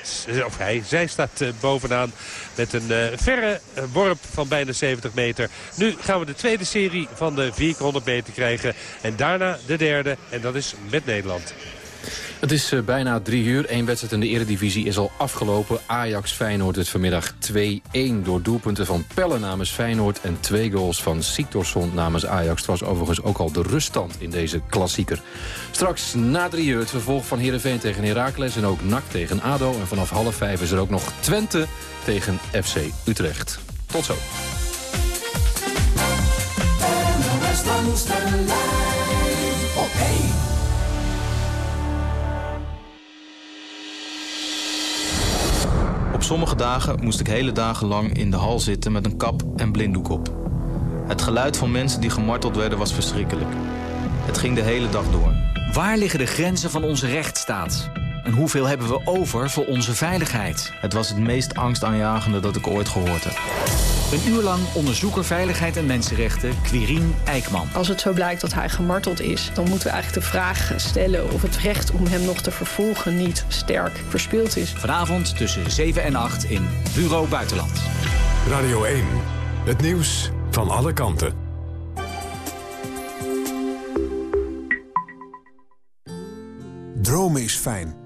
of hij, zij staat uh, bovenaan met een verre worp van bijna 70 meter. Nu gaan we de tweede serie van de 400 meter krijgen. En daarna de derde, en dat is met Nederland. Het is uh, bijna drie uur. Eén wedstrijd in de eredivisie is al afgelopen. Ajax-Feyenoord het vanmiddag 2-1 door doelpunten van Pelle namens Feyenoord... en twee goals van Siktorsson namens Ajax. Het was overigens ook al de ruststand in deze klassieker. Straks na drie uur het vervolg van Heerenveen tegen Heracles... en ook NAC tegen ADO. En vanaf half vijf is er ook nog Twente tegen FC Utrecht. Tot zo. op 1. Op sommige dagen moest ik hele dagen lang in de hal zitten met een kap en blinddoek op. Het geluid van mensen die gemarteld werden was verschrikkelijk. Het ging de hele dag door. Waar liggen de grenzen van onze rechtsstaat? En hoeveel hebben we over voor onze veiligheid? Het was het meest angstaanjagende dat ik ooit gehoord heb. Een uur lang onderzoeker veiligheid en mensenrechten, Quirine Eikman. Als het zo blijkt dat hij gemarteld is, dan moeten we eigenlijk de vraag stellen of het recht om hem nog te vervolgen niet sterk verspeeld is. Vanavond tussen 7 en 8 in Bureau Buitenland. Radio 1, het nieuws van alle kanten. Dromen is fijn.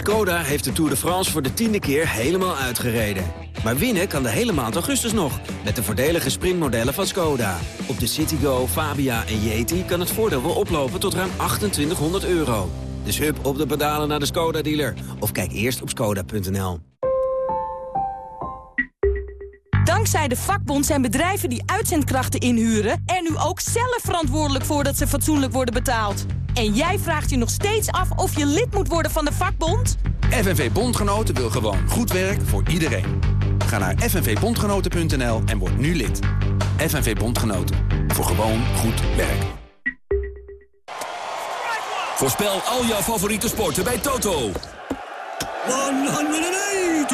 Skoda heeft de Tour de France voor de tiende keer helemaal uitgereden. Maar winnen kan de hele maand augustus nog, met de voordelige sprintmodellen van Skoda. Op de Citigo, Fabia en Yeti kan het voordeel wel oplopen tot ruim 2800 euro. Dus hup op de pedalen naar de Skoda-dealer. Of kijk eerst op skoda.nl. Dankzij de vakbond zijn bedrijven die uitzendkrachten inhuren... er nu ook zelf verantwoordelijk voor dat ze fatsoenlijk worden betaald. En jij vraagt je nog steeds af of je lid moet worden van de vakbond? FNV Bondgenoten wil gewoon goed werk voor iedereen. Ga naar fnvbondgenoten.nl en word nu lid. FNV Bondgenoten. Voor gewoon goed werk. Voorspel al jouw favoriete sporten bij Toto. 180.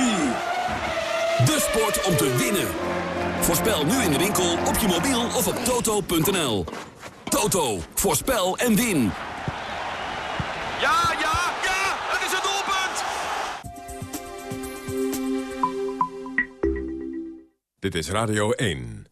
De sport om te winnen. Voorspel nu in de winkel, op je mobiel of op toto.nl. Toto, voorspel en win. Ja, ja, ja, het is een doelpunt! Dit is Radio 1.